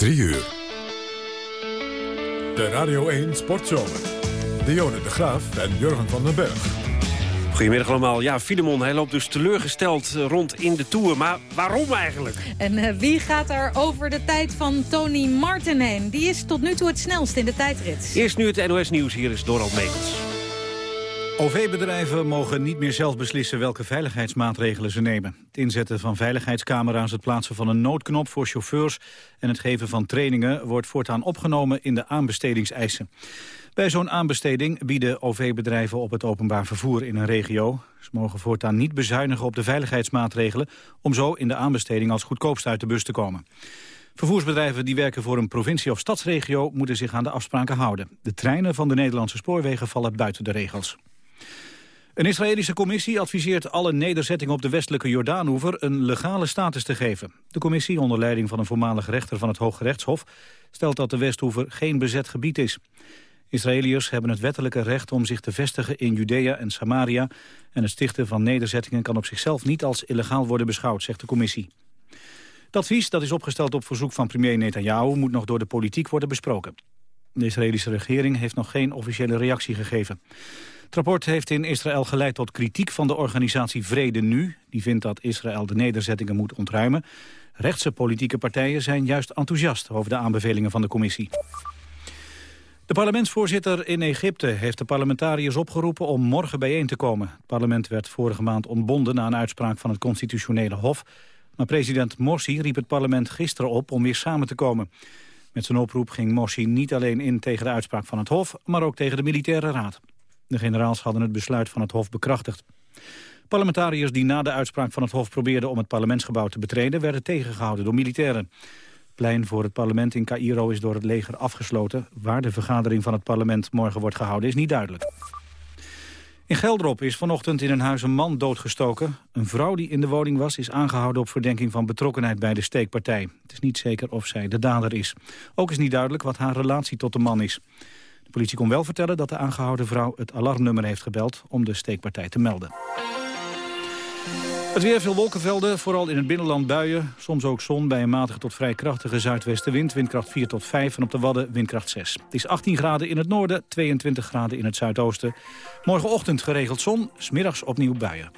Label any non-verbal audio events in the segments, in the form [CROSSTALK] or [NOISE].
3 uur. De Radio 1 Sportzomer. Dionne de Graaf en Jurgen van den Berg. Goedemiddag allemaal. Ja, Filemon, hij loopt dus teleurgesteld eh, rond in de Tour. Maar waarom eigenlijk? En uh, wie gaat er over de tijd van Tony Martin heen? Die is tot nu toe het snelst in de tijdrit. Eerst nu het NOS-nieuws. Hier is Dorald Meekels. OV-bedrijven mogen niet meer zelf beslissen welke veiligheidsmaatregelen ze nemen. Het inzetten van veiligheidscamera's, het plaatsen van een noodknop voor chauffeurs... en het geven van trainingen wordt voortaan opgenomen in de aanbestedingseisen. Bij zo'n aanbesteding bieden OV-bedrijven op het openbaar vervoer in een regio. Ze mogen voortaan niet bezuinigen op de veiligheidsmaatregelen... om zo in de aanbesteding als goedkoopst uit de bus te komen. Vervoersbedrijven die werken voor een provincie of stadsregio... moeten zich aan de afspraken houden. De treinen van de Nederlandse spoorwegen vallen buiten de regels. Een Israëlische commissie adviseert alle nederzettingen op de westelijke Jordaanhoever een legale status te geven. De commissie, onder leiding van een voormalig rechter van het Hooggerechtshof, stelt dat de Westhoever geen bezet gebied is. Israëliërs hebben het wettelijke recht om zich te vestigen in Judea en Samaria en het stichten van nederzettingen kan op zichzelf niet als illegaal worden beschouwd, zegt de commissie. Dat advies, dat is opgesteld op verzoek van premier Netanyahu, moet nog door de politiek worden besproken. De Israëlische regering heeft nog geen officiële reactie gegeven. Het rapport heeft in Israël geleid tot kritiek van de organisatie Vrede Nu. Die vindt dat Israël de nederzettingen moet ontruimen. Rechtse politieke partijen zijn juist enthousiast over de aanbevelingen van de commissie. De parlementsvoorzitter in Egypte heeft de parlementariërs opgeroepen om morgen bijeen te komen. Het parlement werd vorige maand ontbonden na een uitspraak van het constitutionele hof. Maar president Morsi riep het parlement gisteren op om weer samen te komen. Met zijn oproep ging Morsi niet alleen in tegen de uitspraak van het hof, maar ook tegen de militaire raad. De generaals hadden het besluit van het Hof bekrachtigd. Parlementariërs die na de uitspraak van het Hof probeerden om het parlementsgebouw te betreden... werden tegengehouden door militairen. Plein voor het parlement in Cairo is door het leger afgesloten. Waar de vergadering van het parlement morgen wordt gehouden is niet duidelijk. In Geldrop is vanochtend in een huis een man doodgestoken. Een vrouw die in de woning was is aangehouden op verdenking van betrokkenheid bij de steekpartij. Het is niet zeker of zij de dader is. Ook is niet duidelijk wat haar relatie tot de man is. De politie kon wel vertellen dat de aangehouden vrouw het alarmnummer heeft gebeld om de steekpartij te melden. Het weer veel wolkenvelden, vooral in het binnenland buien. Soms ook zon bij een matige tot vrij krachtige zuidwestenwind. Windkracht 4 tot 5 en op de Wadden windkracht 6. Het is 18 graden in het noorden, 22 graden in het zuidoosten. Morgenochtend geregeld zon, smiddags opnieuw buien.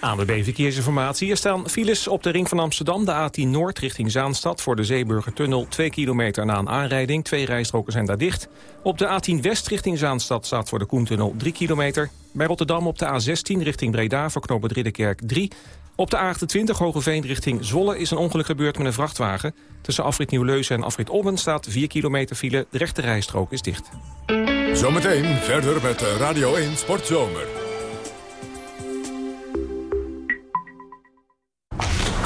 ANWB Verkeersinformatie. Er staan files op de ring van Amsterdam, de A10 Noord richting Zaanstad... voor de Zeeburgertunnel, 2 kilometer na een aanrijding. Twee rijstroken zijn daar dicht. Op de A10 West richting Zaanstad staat voor de Koentunnel 3 kilometer. Bij Rotterdam op de A16 richting Breda voor knooppunt Ridderkerk 3. Op de A28 Hogeveen richting Zwolle is een ongeluk gebeurd met een vrachtwagen. Tussen afrit Nieuw-Leuzen en afrit Olmen staat 4 kilometer file. De rechte rijstrook is dicht. Zometeen verder met Radio 1 Sportzomer.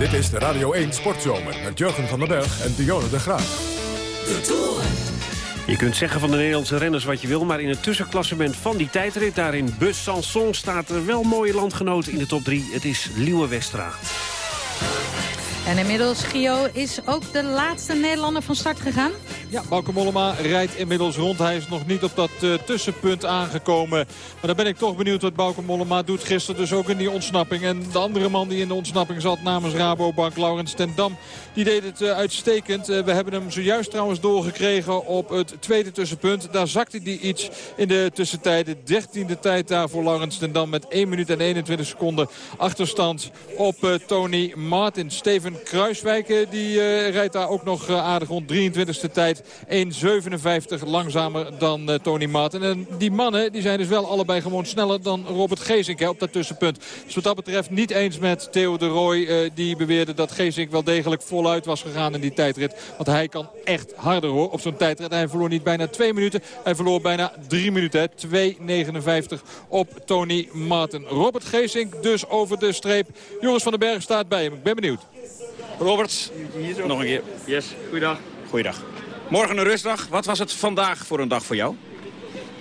Dit is de Radio 1 Sportzomer met Jurgen van den Berg en Dionne de Graaf. De Tour. Je kunt zeggen van de Nederlandse renners wat je wil... maar in het tussenklassement van die tijdrit... daar in Besançon staat er wel mooie landgenoot in de top 3. Het is Liewe Westra. En inmiddels, Gio, is ook de laatste Nederlander van start gegaan? Ja, Bauke Mollema rijdt inmiddels rond. Hij is nog niet op dat uh, tussenpunt aangekomen. Maar dan ben ik toch benieuwd wat Bauke Mollema doet gisteren dus ook in die ontsnapping. En de andere man die in de ontsnapping zat namens Rabobank, Laurens ten Dam, die deed het uh, uitstekend. Uh, we hebben hem zojuist trouwens doorgekregen op het tweede tussenpunt. Daar zakte hij iets in de tussentijd. De dertiende tijd daar voor Laurens ten Dam met 1 minuut en 21 seconden achterstand op Tony Martin. Steven Kruiswijk die rijdt daar ook nog aardig rond 23e tijd. 1.57 langzamer dan Tony Martin. En die mannen die zijn dus wel allebei gewoon sneller dan Robert Geesink op dat tussenpunt. Dus wat dat betreft niet eens met Theo de Roy. die beweerde dat Geesink wel degelijk voluit was gegaan in die tijdrit. Want hij kan echt harder hoor op zo'n tijdrit. Hij verloor niet bijna twee minuten. Hij verloor bijna drie minuten. 2.59 op Tony Martin. Robert Geesink dus over de streep. Joris van den Berg staat bij hem. Ik ben benieuwd. Robert, hier nog een keer. Yes, goeiedag. Goeiedag. Morgen een rustdag. Wat was het vandaag voor een dag voor jou?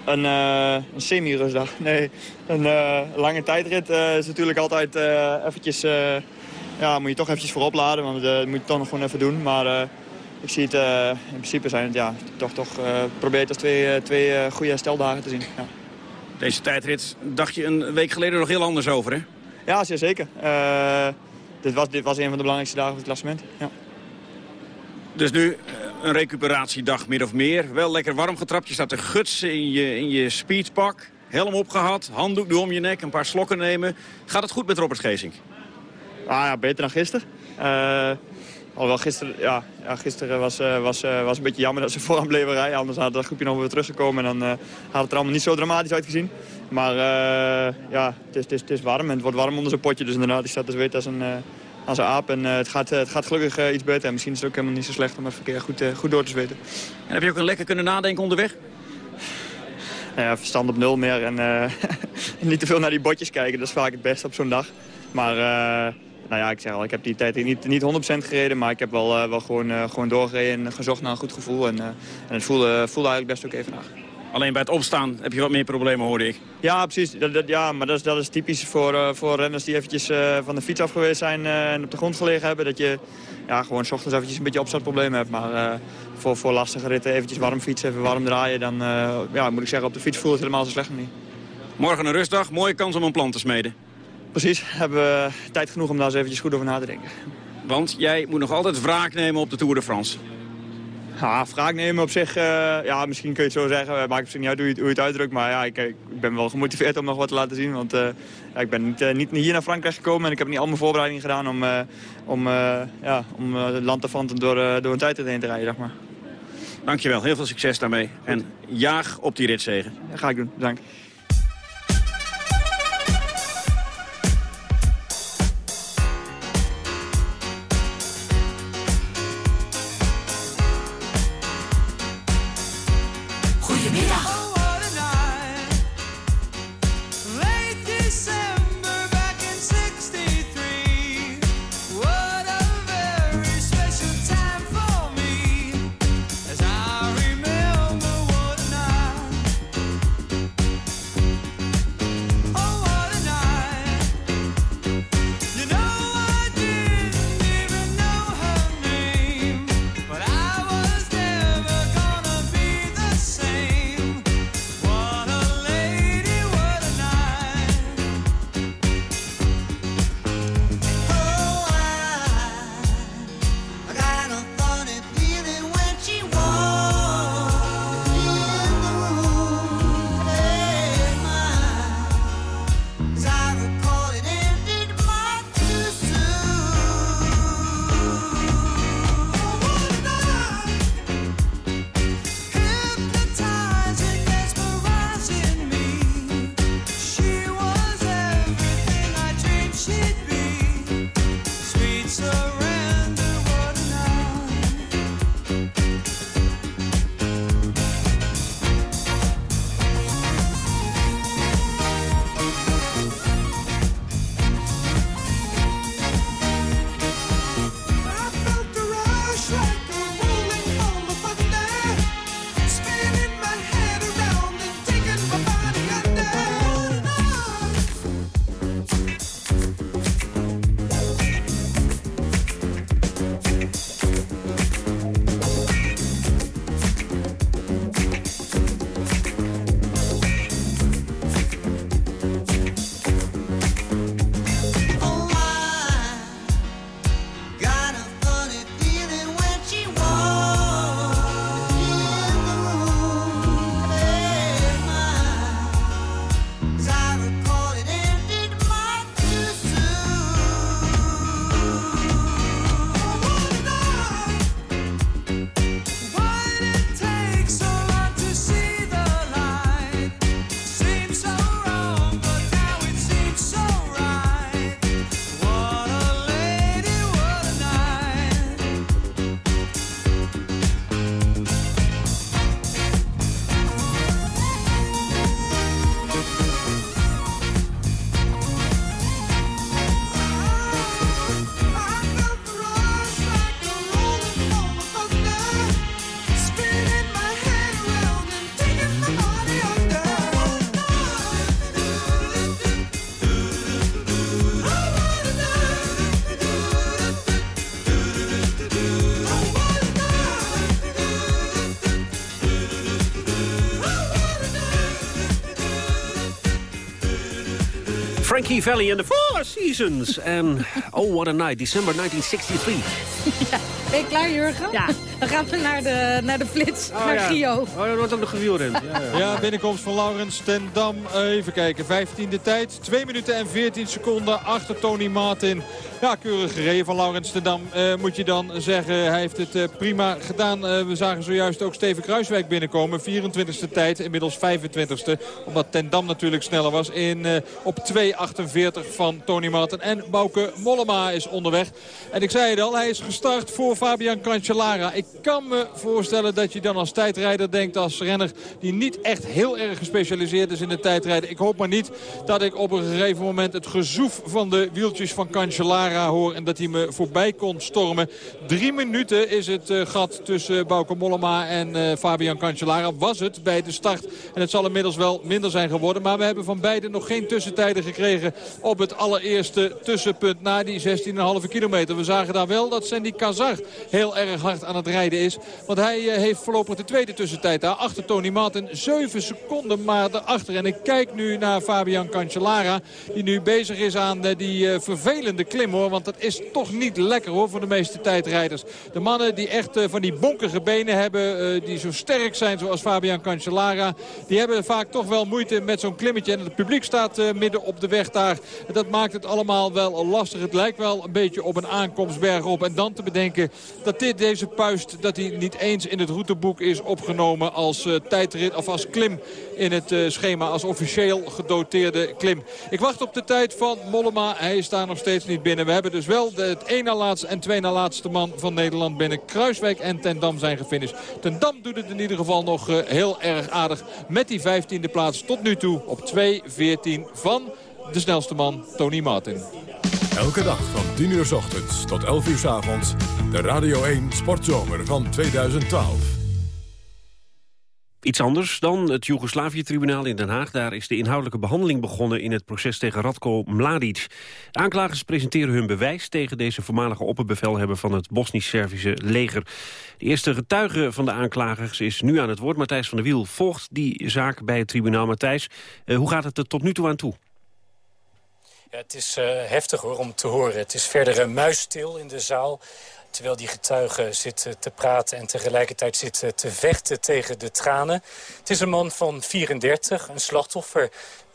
Een, uh, een semi-rustdag. Nee, een uh, lange tijdrit uh, is natuurlijk altijd eventjes... ja, moet je toch eventjes voorop laden, want dat moet je toch nog gewoon even doen. Maar ik zie het, in principe zijn het ja, toch, toch probeer het als twee, twee goede hersteldagen te zien. Ja. Deze tijdrit dacht je een week geleden nog heel anders over, hè? Ja, zeker. Dit, was, dit was een van de belangrijkste dagen van het klassement. Ja. Dus nu een recuperatiedag meer of meer. Wel lekker warm getrapt. Je staat te gutsen in je, in je speedpak. Helm opgehad, handdoek nu om je nek, een paar slokken nemen. Gaat het goed met Robert Geesink? Ah ja, beter dan gisteren. Uh, alhoewel gisteren, ja, ja, gisteren was, uh, was, uh, was een beetje jammer dat ze vooraan bleven rijden. Anders had dat groepje nog weer teruggekomen en dan had het er allemaal niet zo dramatisch uitgezien. Maar ja, het is, het, is, het is warm en het wordt warm onder zijn potje. Dus inderdaad, die staat dus weet als een als een aap. En uh, het, gaat, het gaat gelukkig iets beter. En misschien is het ook helemaal niet zo slecht om het verkeer goed, goed door te zweten. En heb je ook een lekker kunnen nadenken onderweg? Nou ja, verstand op nul meer en [LAUGHS] niet te veel naar die botjes kijken. Dat is vaak het beste op zo'n dag. Maar nou ja, ik zeg al, ik heb die tijd niet, niet 100% gereden. Maar ik heb wel, wel gewoon, gewoon doorgereden en gezocht naar een goed gevoel. En, en het voelde, voelde eigenlijk best ook even vandaag. Alleen bij het opstaan heb je wat meer problemen, hoorde ik. Ja, precies. Dat, dat, ja, maar dat is, dat is typisch voor, uh, voor renners die eventjes uh, van de fiets af geweest zijn uh, en op de grond gelegen hebben. Dat je ja, gewoon s ochtends eventjes een beetje opstartproblemen hebt. Maar voor, voor lastige ritten eventjes warm fietsen, even warm draaien. Dan ja, moet ik zeggen, op de fiets voelt het helemaal zo slecht niet. Morgen een rustdag. Mooie kans om een plan te smeden. Precies. Hebben we tijd genoeg om daar eens eventjes goed over na te denken. Want jij moet nog altijd wraak nemen op de Tour de France. Ja, wraak nemen op zich, uh, ja, misschien kun je het zo zeggen. Het maakt niet uit hoe je, hoe je het uitdrukt. Maar ja, ik, ik, ben wel gemotiveerd om nog wat te laten zien. Want uh, ja, ik ben niet, uh, niet, hier naar Frankrijk gekomen. En ik heb niet al mijn voorbereidingen gedaan om, om, ja, om het land te vanten door, door een tijd heen te rijden. Zeg maar. Dankjewel, heel veel succes daarmee. En jaag op die ritzegen. Ja, ga ik doen, dank. Frankie Valley and the Four Seasons. En Oh What a Night, December 1963. Ja, ben je klaar, Jurgen? Ja. Dan gaan we naar de, naar de flits, Oh, naar ja. Gio. Oh, dat wordt ook nog gewielrend. Ja, ja. Ja, binnenkomst van Laurens ten Dam. Even kijken, 15e tijd. 2 minuten en 14 seconden achter Tony Martin. Ja, keurig gereden van Laurens ten Dam, eh, moet je dan zeggen. Hij heeft het eh, prima gedaan. Eh, we zagen zojuist ook Steven Kruiswijk binnenkomen. 24e tijd, inmiddels 25e. Omdat ten Dam natuurlijk sneller was. In, op 2.48 van Tony Martin. En Bouke Mollema is onderweg. En ik zei het al, hij is gestart voor Fabian Cancellara. Ik kan me voorstellen dat je dan als tijdrijder denkt... als renner die niet echt heel erg gespecialiseerd is in de tijdrijden. Ik hoop maar niet dat ik op een gegeven moment het gezoef van de wieltjes van Cancellara en dat hij me voorbij kon stormen. Drie minuten is het eh, gat tussen Bauke Mollema en eh, Fabian Cancellara. Was het bij de start. En het zal inmiddels wel minder zijn geworden. Maar we hebben van beiden nog geen tussentijden gekregen... op het allereerste tussenpunt na die 16,5 kilometer. We zagen daar wel dat Sandy Kazar heel erg hard aan het rijden is. Want hij eh, heeft voorlopig de tweede tussentijd daar. Achter Tony Martin. 7 seconden maar erachter. En ik kijk nu naar Fabian Cancellara. Die nu bezig is aan die vervelende klim Want dat is toch niet lekker hoor voor de meeste tijdrijders. De mannen die echt eh, van die bonkige benen hebben. eh, die zo sterk zijn zoals Fabian Cancellara. Die hebben vaak toch wel moeite met zo'n klimmetje. En het publiek staat eh, midden op de weg daar. En dat maakt het allemaal wel lastig. Het lijkt wel een beetje op een aankomstberg op. En dan te bedenken dat dit, deze puist dat hij niet eens in het routeboek is opgenomen als tijdrit of als klim in het schema. Als officieel gedoteerde klim. Ik wacht op de tijd van Mollema. Hij is daar nog steeds niet binnen. We hebben dus wel de, het één na laatste en twee na laatste man van Nederland binnen. Kruiswijk en Ten Dam zijn gefinished. Ten Dam doet het in ieder geval nog eh, heel erg aardig. Met die 15e plaats tot nu toe op 2.14 van de snelste man Tony Martin. Elke dag van 10 uur s ochtends tot 11 uur s avonds. De Radio 1 Sportzomer van 2012. Iets anders dan het Joegoslavië-tribunaal in Den Haag. Daar is de inhoudelijke behandeling begonnen in het proces tegen Radko Mladic. De aanklagers presenteren hun bewijs tegen deze voormalige opperbevelhebber van het Bosnisch-Servische leger. De eerste getuige van de aanklagers is nu aan het woord. Matthijs van der Wiel volgt die zaak bij het tribunaal. Matthijs, eh, hoe gaat het er tot nu toe aan toe? Het is eh, heftig hoor om te horen. Het is verder uh, muisstil in de zaal. Terwijl die getuigen zitten te praten en tegelijkertijd zitten te vechten tegen de tranen. Het is een man van 34, een slachtoffer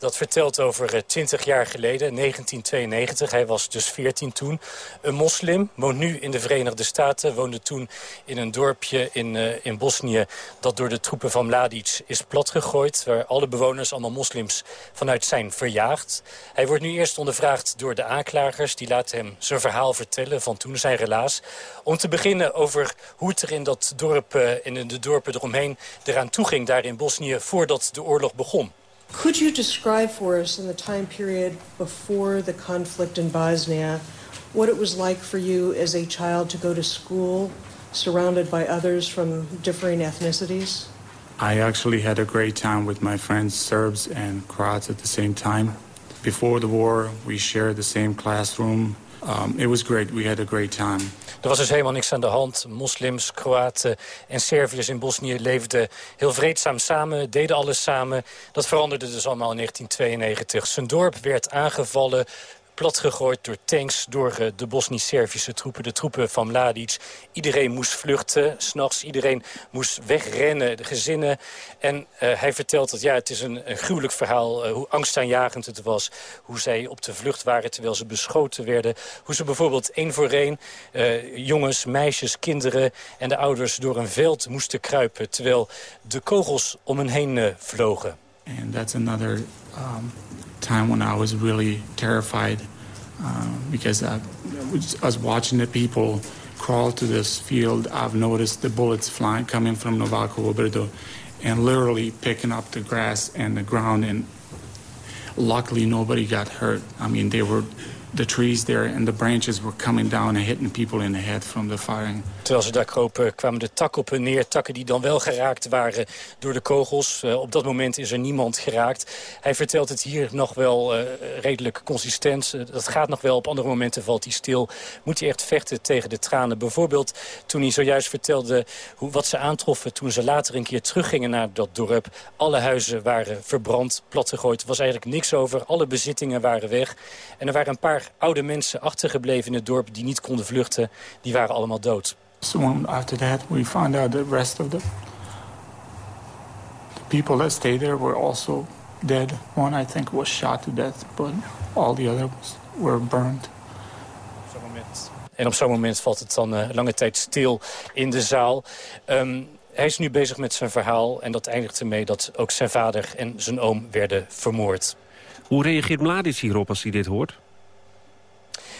dat vertelt over 20 jaar geleden, 1992. Hij was dus 14 toen. Een moslim, woont nu in de Verenigde Staten. Woonde toen in een dorpje in, uh, in Bosnië dat door de troepen van Mladic is platgegooid. Waar alle bewoners, allemaal moslims, vanuit zijn verjaagd. Hij wordt nu eerst ondervraagd door de aanklagers. Die laten hem zijn verhaal vertellen van toen, zijn relaas. Om te beginnen over hoe het er in dat dorp en in de dorpen eromheen eraan toeging daar in Bosnië voordat de oorlog begon. Could you describe for us in the time period before the conflict in Bosnia what it was like for you as a child to go to school surrounded by others from differing ethnicities? I actually had a great time with my friends, Serbs and Croats at the same time. Before the war, we shared the same classroom. Um, it was great. We had a great time. Er was dus helemaal niks aan de hand. Moslims, Kroaten en Serviërs in Bosnië leefden heel vreedzaam samen, deden alles samen. Dat veranderde dus allemaal in 1992. Zijn dorp werd aangevallen, platgegooid door tanks, door uh, de Bosnisch-Servische troepen, de troepen van Mladic. Iedereen moest vluchten, s'nachts. Iedereen moest wegrennen, de gezinnen. En uh, hij vertelt dat ja, het is een, een gruwelijk verhaal, uh, hoe angstaanjagend het was. Hoe zij op de vlucht waren terwijl ze beschoten werden. Hoe ze bijvoorbeeld één voor één jongens, meisjes, kinderen en de ouders door een veld moesten kruipen. Terwijl de kogels om hen heen vlogen. And that's another um, time when I was really terrified um, because I was watching the people crawl to this field. I've noticed the bullets flying coming from Novaco Obrdo and literally picking up the grass and the ground. And luckily, nobody got hurt. I mean, they were the trees there and the branches were coming down and hitting people in the head from the firing. Terwijl ze daar kropen kwamen de takken op hun neer. Takken die dan wel geraakt waren door de kogels. Uh, op dat moment is er niemand geraakt. Hij vertelt het hier nog wel uh, redelijk consistent. Uh, dat gaat nog wel. Op andere momenten valt hij stil. Moet hij echt vechten tegen de tranen. Bijvoorbeeld toen hij zojuist vertelde hoe, wat ze aantroffen... toen ze later een keer teruggingen naar dat dorp. Alle huizen waren verbrand, platgegooid. Er was eigenlijk niks over. Alle bezittingen waren weg. En er waren een paar oude mensen achtergebleven in het dorp... die niet konden vluchten. Die waren allemaal dood. Soon after that, we found out the rest of the, the people that stayed there were also dead. One, I think, was shot to death, but all the others were burned. En op zo'n moment valt het dan uh, lange tijd stil in de zaal. Um, hij is nu bezig met zijn verhaal en dat eindigt ermee dat ook zijn vader en zijn oom werden vermoord. Hoe reageert Mladic hierop als hij dit hoort?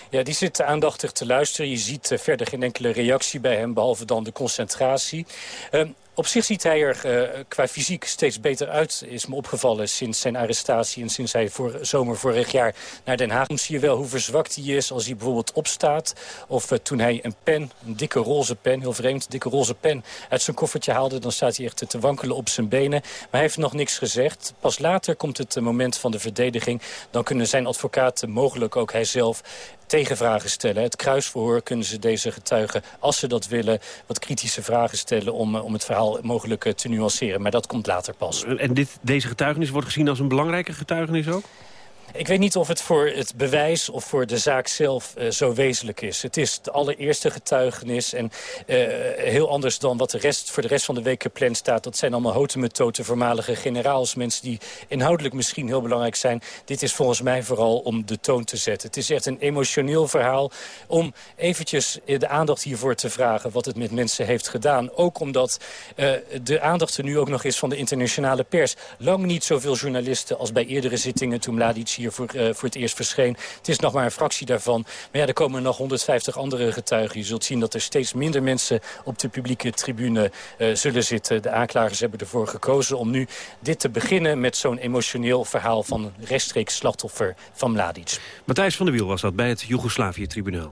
Ja, die zit aandachtig te luisteren. Je ziet uh, verder geen enkele reactie bij hem, behalve dan de concentratie. Uh, op zich ziet hij er uh, qua fysiek steeds beter uit, is me opgevallen sinds zijn arrestatie en sinds hij voor zomer vorig jaar naar Den Haag. Dan zie je wel hoe verzwakt hij is als hij bijvoorbeeld opstaat. Of uh, toen hij een pen, een dikke roze pen, heel vreemd, dikke roze pen uit zijn koffertje haalde. Dan staat hij echt te wankelen op zijn benen. Maar hij heeft nog niks gezegd. Pas later komt het moment van de verdediging. Dan kunnen zijn advocaten, mogelijk ook hij zelf, tegenvragen stellen. Het kruisverhoor kunnen ze deze getuigen, als ze dat willen... wat kritische vragen stellen om, om het verhaal mogelijk te nuanceren. Maar dat komt later pas. En dit, deze getuigenis wordt gezien als een belangrijke getuigenis ook? Ik weet niet of het voor het bewijs of voor de zaak zelf uh, zo wezenlijk is. Het is de allereerste getuigenis en uh, heel anders dan wat de rest, voor de rest van de week gepland staat. Dat zijn allemaal hotemethoten, voormalige generaals, mensen die inhoudelijk misschien heel belangrijk zijn. Dit is volgens mij vooral om de toon te zetten. Het is echt een emotioneel verhaal om eventjes de aandacht hiervoor te vragen wat het met mensen heeft gedaan. Ook omdat de aandacht er nu ook nog is van de internationale pers. Lang niet zoveel journalisten als bij eerdere zittingen toen Mladic hier voor, uh, voor het eerst verscheen. Het is nog maar een fractie daarvan. Maar ja, er komen nog 150 andere getuigen. Je zult zien dat er steeds minder mensen op de publieke tribune uh, zullen zitten. De aanklagers hebben ervoor gekozen om nu dit te beginnen... met zo'n emotioneel verhaal van een rechtstreeks slachtoffer van Mladic. Matthijs van der Wiel was dat bij het Joegoslavië-tribunaal.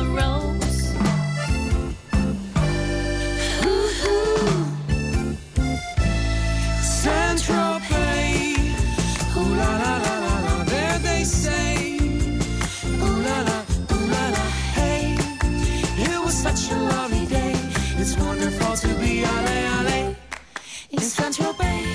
such a lovely day. It's wonderful to be ale ale in Saint-Tropez.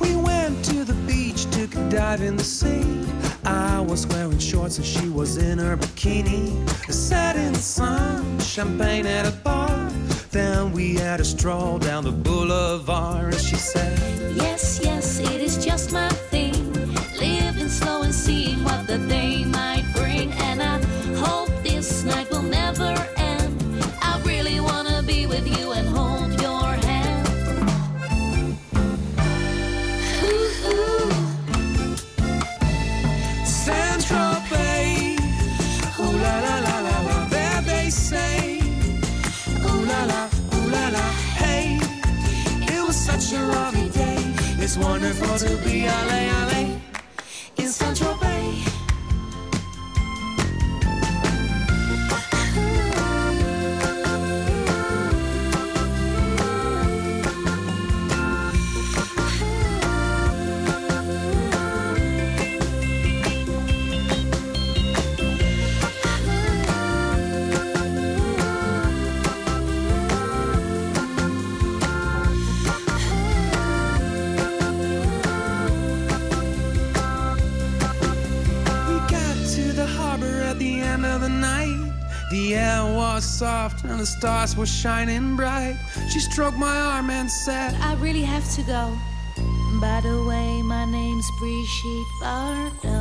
We went to the beach, took a dive in the sea. I was wearing shorts and she was in her bikini. I Sat in the sun, champagne at a bar. Then we had a stroll down the boulevard. And she said, Yes, yes, it is just my to be ale ale stars were shining bright. She stroked my arm and said, I really have to go. By the way, my name's Brigitte Bardot.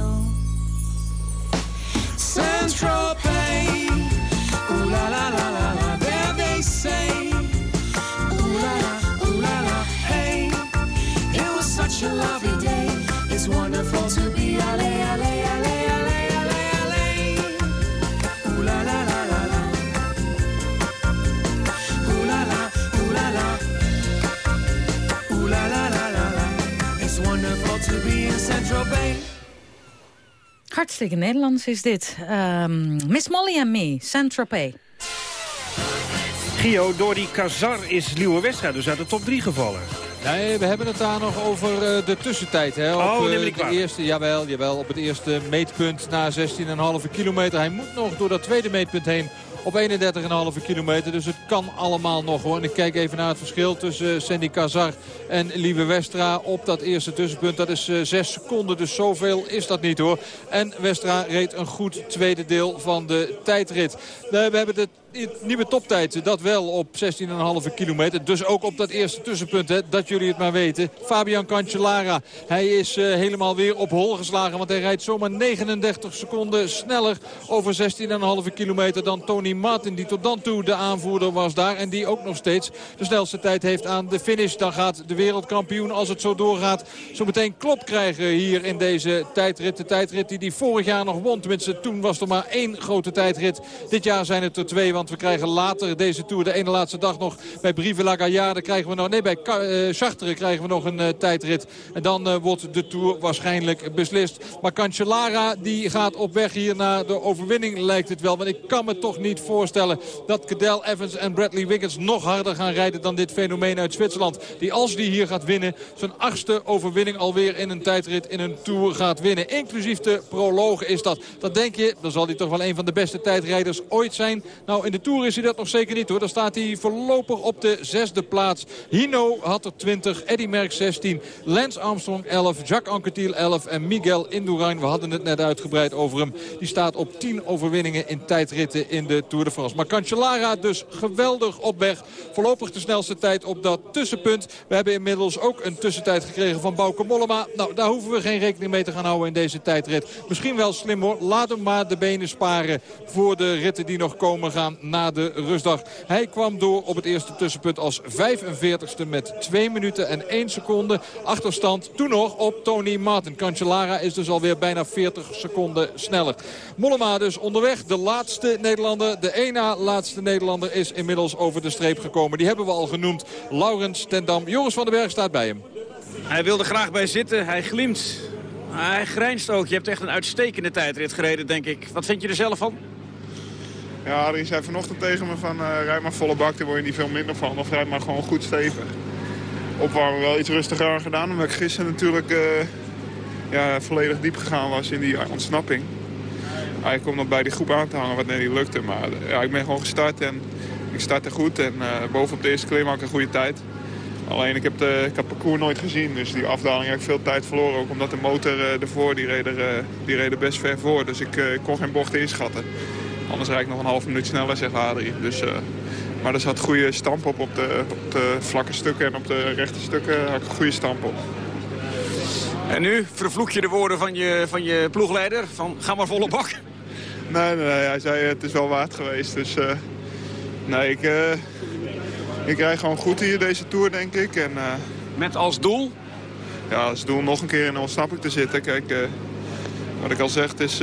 Hartstikke Nederlands is dit. Ehm, Miss Molly en Me, Saint-Tropez. Gio, door die Kazar is Liewe Westra dus uit de top 3 gevallen. Nee, we hebben het daar nog over eh, de tussentijd. Hè, op, Oh, neem ik de eerste, jawel, jawel, op het eerste meetpunt na 16,5 kilometer. Hij moet nog door dat tweede meetpunt heen op 31,5 kilometer. Dus het kan allemaal nog hoor. En ik kijk even naar het verschil tussen eh, Sandy Kazar en Lieve Westra op dat eerste tussenpunt. Dat is 6 seconden, dus zoveel is dat niet hoor. En Westra reed een goed tweede deel van de tijdrit. Eh, We hebben de nieuwe toptijd, dat wel op 16,5 kilometer. Dus ook op dat eerste tussenpunt, hè, dat jullie het maar weten. Fabian Cancellara, hij is eh, helemaal weer op hol geslagen. Want hij rijdt zomaar 39 seconden sneller over 16,5 kilometer dan Tony Martin. Die tot dan toe de aanvoerder was daar. En die ook nog steeds de snelste tijd heeft aan de finish. Dan gaat de wereldkampioen, als het zo doorgaat, zo meteen klop krijgen hier in deze tijdrit. De tijdrit die hij vorig jaar nog won. Tenminste, toen was er maar één grote tijdrit. Dit jaar zijn het er twee, want we krijgen later deze Tour, de ene laatste dag nog bij Brive la Gaillarde krijgen we nog, nee bij eh, Chartres krijgen we nog een eh, tijdrit. En dan eh, wordt de Tour waarschijnlijk beslist. Maar Cancellara die gaat op weg hier naar de overwinning lijkt het wel. Want ik kan me toch niet voorstellen dat Cadel Evans en Bradley Wiggins nog harder gaan rijden dan dit fenomeen uit Zwitserland. Die als die hier gaat winnen, zijn achtste overwinning alweer in een tijdrit in een Tour gaat winnen. Inclusief de prologen is dat. Dat denk je, dan zal hij toch wel een van de beste tijdrijders ooit zijn. Nou, in de Tour is hij dat nog zeker niet hoor. Dan staat hij voorlopig op de zesde plaats. Hino had er 20, Eddy Merckx 16, Lance Armstrong 11, Jacques Anquetil 11 en Miguel Indurain. We hadden het net uitgebreid over hem. Die staat op 10 overwinningen in tijdritten in de Tour de France. Maar Cancellara dus geweldig op weg. Voorlopig de snelste tijd op dat tussenpunt. We hebben inmiddels ook een tussentijd gekregen van Bauke Mollema. Nou, daar hoeven we geen rekening mee te gaan houden in deze tijdrit. Misschien wel slim hoor. Laat hem maar de benen sparen voor de ritten die nog komen gaan na de rustdag. Hij kwam door op het eerste tussenpunt als 45ste met 2 minuten en 1 seconde achterstand. Toen nog op Tony Martin. Cancellara is dus alweer bijna 40 seconden sneller. Mollema dus onderweg. De laatste Nederlander, de één na laatste Nederlander is inmiddels over de streep gekomen. Die hebben we al genoemd. Laurens Tendam. Joris van den Berg staat bij hem. Hij wil er graag bij zitten. Hij glimt. Hij grijnst ook. Je hebt echt een uitstekende tijdrit gereden, denk ik. Wat vind je er zelf van? Ja, zei vanochtend tegen me van uh, rijd maar volle bak, daar word je niet veel minder van. Of rijd maar gewoon goed stevig. Opwarmen wel iets rustiger aan gedaan, omdat ik gisteren natuurlijk uh, ja, volledig diep gegaan was in die ontsnapping. Eigenlijk om nog bij die groep aan te hangen, wat net niet lukte. Maar ja, ik ben gewoon gestart en ik startte goed. En bovenop de eerste klim had ik een goede tijd. Alleen ik heb, de, ik parcours nooit gezien, dus die afdaling heb ik veel tijd verloren. Ook omdat de motor ervoor, die reed, er, die reed er best ver voor. Dus ik, ik kon geen bochten inschatten. Anders rijd ik nog een half minuut sneller, zegt Adrie. Dus, maar er zat goede stamp op, op de, op de vlakke stukken en op de rechte stukken had ik een goede stamp op. En nu vervloek je de woorden van je, van je ploegleider, van ga maar volle bak. Nee, nee, nee, hij zei het is wel waard geweest. Dus nee, ik, ik rijd gewoon goed hier deze Tour, denk ik. En, uh, Met als doel? Ja, als doel nog een keer in een ontsnapping te zitten. Kijk, uh, wat ik al zeg, het is,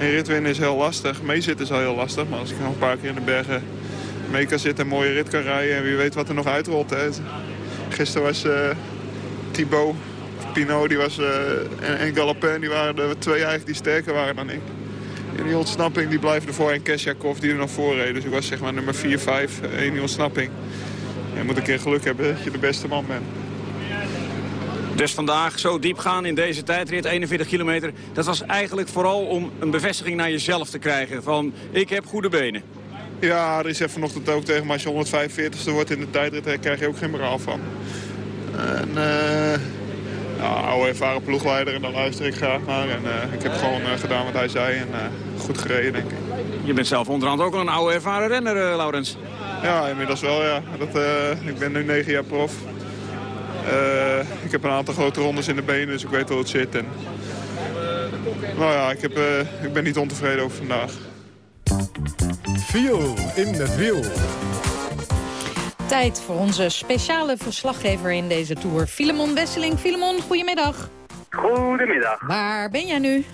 uh, een rit winnen is heel lastig. Meezitten is al heel lastig. Maar als ik nog een paar keer in de bergen mee kan zitten... en mooie rit kan rijden en wie weet wat er nog uitrolt. Hè. Gisteren was Thibaut, Pinot die was, en, en Galopin, die waren de twee eigenlijk die sterker waren dan ik. In die ontsnapping die blijven ervoor en Kesjakov die er nog voor reed. Dus ik was zeg maar nummer 4, 5 in die ontsnapping. Je moet een keer geluk hebben dat je de beste man bent. Dus vandaag zo diep gaan in deze tijdrit, 41 kilometer. Dat was eigenlijk vooral om een bevestiging naar jezelf te krijgen. Van, ik heb goede benen. Ja, er is even vanochtend ook tegen me. Als je 145ste wordt in de tijdrit, krijg je ook geen moraal van. En... Uh... Ja, oude ervaren ploegleider en daar luister ik graag naar. En uh, ik heb gewoon uh, gedaan wat hij zei en goed gereden, denk ik. Je bent zelf onderhand ook al een oude ervaren renner, Laurens. Ja, inmiddels wel, ja. Dat, ik ben nu negen jaar prof. Uh, ik heb een aantal grote rondes in de benen, dus ik weet hoe het zit. En... Nou ja, ik, heb, ik ben niet ontevreden over vandaag. Viel in het wiel. Tijd voor onze speciale verslaggever in deze tour, Filemon Wesseling. Filemon, goedemiddag. Goedemiddag. Waar ben jij nu?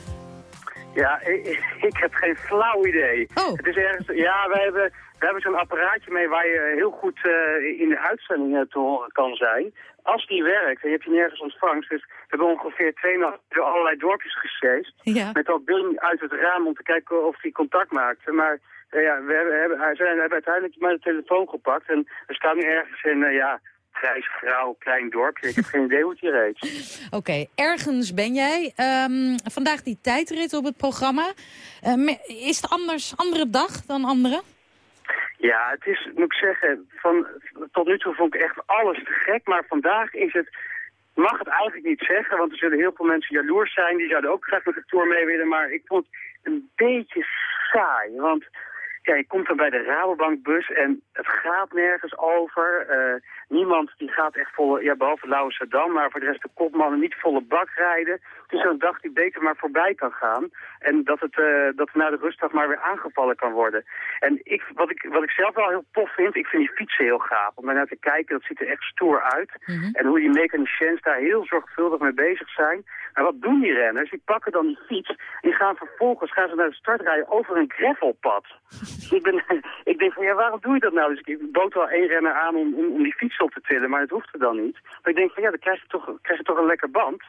Ja, ik, ik heb geen flauw idee. Oh. Het is ergens, ja, wij hebben, we hebben zo'n apparaatje mee waar je heel goed uh, in de uitzendingen te horen kan zijn. Als die werkt, en je hebt die nergens ontvangst, dus we hebben ongeveer twee nachten door allerlei dorpjes gesjeest. Ja. Met dat ding uit het raam om te kijken of die contact maakte. Maar uh, ja, we hebben, hebben, zijn, hebben uiteindelijk maar de telefoon gepakt en we staan nu ergens in, uh, ja, grijs, grauw, klein dorpje. Ik heb geen idee hoe het hier heet. [LAUGHS] Oké, okay, ergens ben jij. Um, vandaag die tijdrit op het programma. Uh, is het anders, andere dag dan andere? Ja, het is, moet ik zeggen, van, tot nu toe vond ik echt alles te gek. Maar vandaag is het, mag het eigenlijk niet zeggen, want er zullen heel veel mensen jaloers zijn. Die zouden ook graag met de Tour mee willen, maar ik vond het een beetje saai. Want ja, je komt dan bij de Rabobankbus en het gaat nergens over. Uh, niemand die gaat echt volle, ja behalve Lauwe Saddam, maar voor de rest de kopmannen niet volle bak rijden. Het is zo'n dag die beter maar voorbij kan gaan. En dat het, uh, dat na de rustdag maar weer aangevallen kan worden. En ik, wat, ik, wat ik zelf wel heel tof vind, ik vind die fietsen heel gaaf. Om daar naar te kijken, dat ziet er echt stoer uit. Mhm. Mm -hmm. En hoe die mechaniciens daar heel zorgvuldig mee bezig zijn. Maar wat doen die renners? Die pakken dan die fiets en die gaan vervolgens gaan ze naar de start rijden over een gravelpad. [LAUGHS] ik, ben, ik denk van, ja, waarom doe je dat nou? Dus ik bood wel één renner aan om, om, om die fiets op te tillen, maar dat hoeft er dan niet. Maar ik denk van, ja, dan krijg je toch, krijg je toch een lekker band.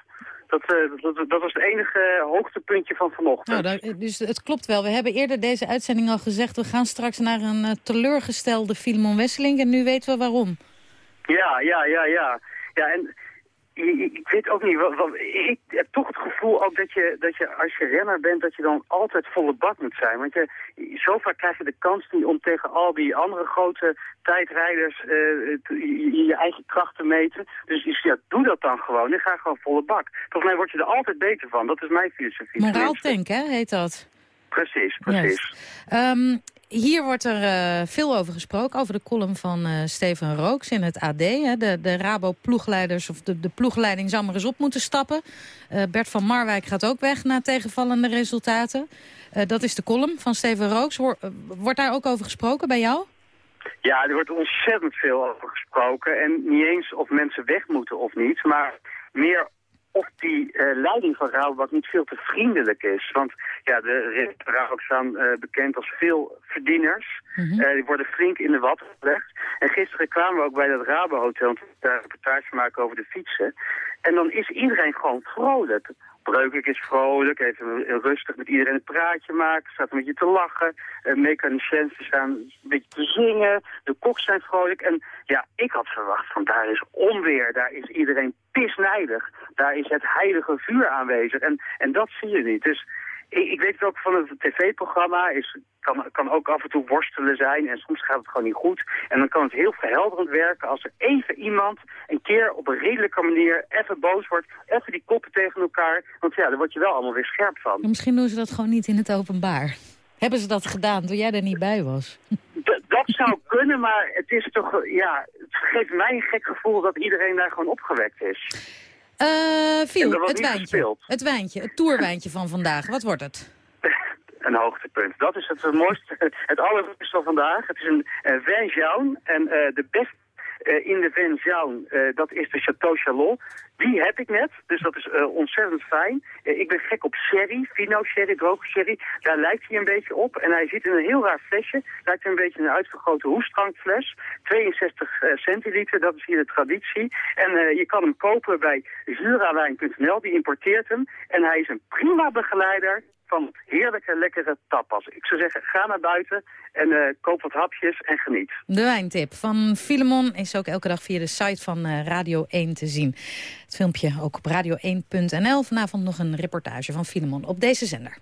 Dat, uh, dat, dat was het enige hoogtepuntje van vanochtend. Nou, dat, dus het klopt wel. We hebben eerder deze uitzending al gezegd... we gaan straks naar een uh, teleurgestelde Filemon Wesseling... en nu weten we waarom. Ja, ja, ja, ja. Ja, en ik weet ook niet, wat, wat, ik heb toch het gevoel ook dat je, dat je als je renner bent, dat je dan altijd volle bak moet zijn. Want je, zo vaak krijg je de kans niet om tegen al die andere grote tijdrijders uh, je, je eigen kracht te meten. Dus ja, doe dat dan gewoon en ga gewoon volle bak. Volgens mij word je er altijd beter van, dat is mijn filosofie. Moraaltank, hè, heet dat? Precies, precies. Um, hier wordt er uh, veel over gesproken, over de column van uh, Steven Rooks in het AD. Hè. De, de Rabo-ploegleiders, of de, de ploegleiding zou maar eens op moeten stappen. Uh, Bert van Marwijk gaat ook weg na tegenvallende resultaten. dat is de column van Steven Rooks. Wordt daar ook over gesproken bij jou? Ja, er wordt ontzettend veel over gesproken. En niet eens of mensen weg moeten of niet, maar meer of die uh, leiding van Rabobank niet veel te vriendelijk is. Want ja, de Rabobank staan uh, bekend als veel verdieners. Mhm. Mm -hmm. uh, die worden flink in de wat gelegd. En gisteren kwamen we ook bij dat Rabo-hotel om daar een reportage maken over de fietsen. En dan is iedereen gewoon vrolijk. Breukelijk is vrolijk, even rustig met iedereen een praatje maken, staat een beetje te lachen. Mechaniciens staan een beetje te zingen, de koks zijn vrolijk. En ja, ik had verwacht van daar is onweer, daar is iedereen pisnijdig. Daar is het heilige vuur aanwezig en, en dat zie je niet. Dus ik, weet het ook van het tv-programma, is kan, kan ook af en toe worstelen zijn en soms gaat het gewoon niet goed. En dan kan het heel verhelderend werken als er even iemand een keer op een redelijke manier even boos wordt, even die koppen tegen elkaar. Want ja, daar word je wel allemaal weer scherp van. Misschien doen ze dat gewoon niet in het openbaar. Hebben ze dat gedaan toen jij er niet bij was? D dat zou [LAUGHS] kunnen, maar het is toch, ja, het geeft mij een gek gevoel dat iedereen daar gewoon opgewekt is. Viel, het wijntje. Gespeeld. Het wijntje, het toerwijntje van vandaag. Wat wordt het? [LAUGHS] een hoogtepunt. Dat is het mooiste, het allermooiste van vandaag. Het is een uh, vin jaune en uh, de beste in de vin jaune, dat is de Chateau Chalot. Die heb ik net, dus dat is ontzettend fijn. ik ben gek op sherry, fino sherry, droge sherry. Daar lijkt hij een beetje op en hij zit in een heel raar flesje. Lijkt een beetje een uitvergrote hoestdrankfles. 62 centiliter, dat is hier de traditie. En je kan hem kopen bij zurawijn.nl, die importeert hem. En hij is een prima begeleider van heerlijke, lekkere tapas. Ik zou zeggen, ga naar buiten en uh, koop wat hapjes en geniet. De wijntip van Filemon is ook elke dag via de site van uh, Radio 1 te zien. Het filmpje ook op radio1.nl. Vanavond nog een reportage van Filemon op deze zender.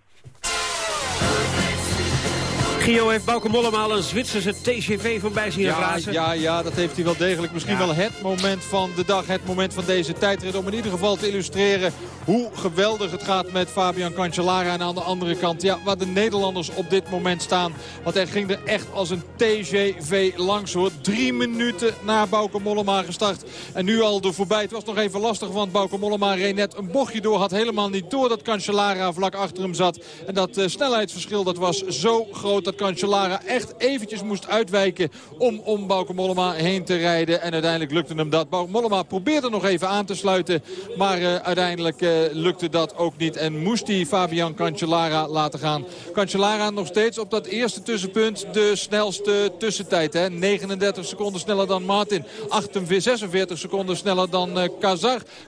Gio heeft Bauke Mollema al een Zwitserse TGV voorbij zien ja, razen. Ja, ja, dat heeft hij wel degelijk. Misschien wel het moment van de dag, het moment van deze tijdrit. Om in ieder geval te illustreren hoe geweldig het gaat met Fabian Cancellara. En aan de andere kant, ja, waar de Nederlanders op dit moment staan. Want hij ging er echt als een TGV langs hoor. Drie minuten na Bauke Mollema gestart. En nu al er voorbij. Het was nog even lastig, want Bauke Mollema reed net een bochtje door. Had helemaal niet door dat Cancellara vlak achter hem zat. En dat uh, snelheidsverschil dat was zo groot dat Cancellara echt eventjes moest uitwijken om om Bauke Mollema heen te rijden. En uiteindelijk lukte hem dat. Bauke Mollema probeerde nog even aan te sluiten. Maar uh, uiteindelijk uh, lukte dat ook niet. En moest hij Fabian Cancellara laten gaan. Cancellara nog steeds op dat eerste tussenpunt de snelste tussentijd. Hè? 39 seconden sneller dan Martin. 48, 46 seconden sneller dan uh,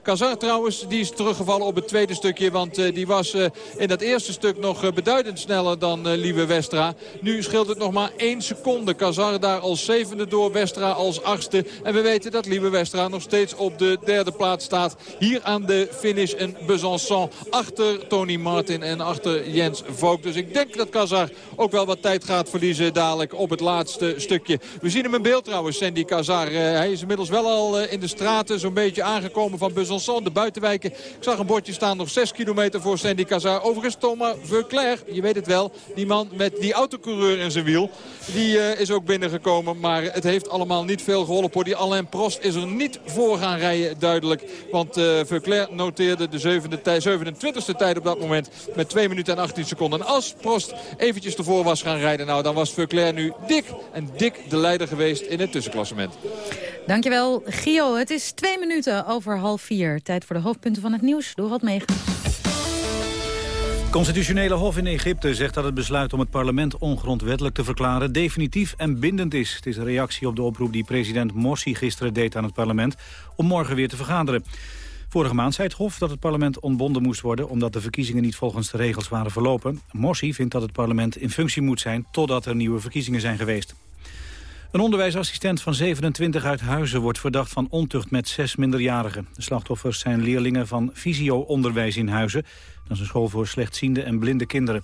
Kazar. Trouwens, die is teruggevallen op het tweede stukje. Want die was in dat eerste stuk nog beduidend sneller dan Lieve Westra. Nu scheelt het nog maar 1 seconde. Kazar daar als zevende door, Westra als achtste. En we weten dat Lieve Westra nog steeds op de derde plaats staat. Hier aan de finish in Besançon. Achter Tony Martin en achter Jens Vogt. Dus ik denk dat Kazar ook wel wat tijd gaat verliezen dadelijk op het laatste stukje. We zien hem in beeld trouwens, Sandy Kazar. Uh, hij is inmiddels wel al uh, in de straten zo'n beetje aangekomen van Besançon. De buitenwijken. Ik zag een bordje staan nog 6 kilometer voor Sandy Kazar. Overigens Thomas Verclair, je weet het wel. Die man met die autocoureur in zijn wiel. Die uh, is ook binnengekomen. Maar het heeft allemaal niet veel geholpen. Die Alain Prost is er niet voor gaan rijden duidelijk. Want Verclair noteerde de zevende tij, 27e tijd op dat moment. Met 2 minuten en 18 seconden. En als Prost eventjes ervoor was gaan rijden. Nou dan was Verclair nu dik en dik de leider geweest in het tussenklassement. Dankjewel, Gio. Het is twee minuten over half vier. Tijd voor de hoofdpunten van het nieuws. Door wat meegaan. Constitutionele Hof in Egypte zegt dat het besluit om het parlement ongrondwettelijk te verklaren definitief en bindend is. Het is een reactie op de oproep die president Morsi gisteren deed aan het parlement om morgen weer te vergaderen. Vorige maand zei het Hof dat het parlement ontbonden moest worden... omdat de verkiezingen niet volgens de regels waren verlopen. Morsi vindt dat het parlement in functie moet zijn... totdat er nieuwe verkiezingen zijn geweest. Een onderwijsassistent van 27 uit Huizen wordt verdacht van ontucht met zes minderjarigen. De slachtoffers zijn leerlingen van Visio-onderwijs in Huizen. Dat is een school voor slechtziende en blinde kinderen.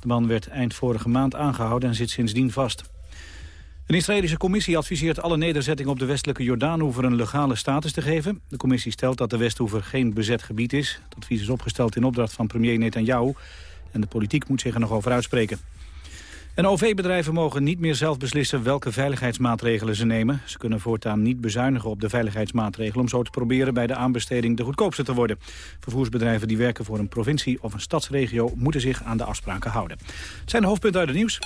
De man werd eind vorige maand aangehouden en zit sindsdien vast. Een Israëlische commissie adviseert alle nederzettingen op de westelijke Jordaanhoever een legale status te geven. De commissie stelt dat de Westhoever geen bezet gebied is. Het advies is opgesteld in opdracht van premier Netanyahu. En de politiek moet zich er nog over uitspreken. En OV-bedrijven mogen niet meer zelf beslissen welke veiligheidsmaatregelen ze nemen. Ze kunnen voortaan niet bezuinigen op de veiligheidsmaatregelen... om zo te proberen bij de aanbesteding de goedkoopste te worden. Vervoersbedrijven die werken voor een provincie of een stadsregio... moeten zich aan de afspraken houden. Het zijn de hoofdpunten uit het nieuws.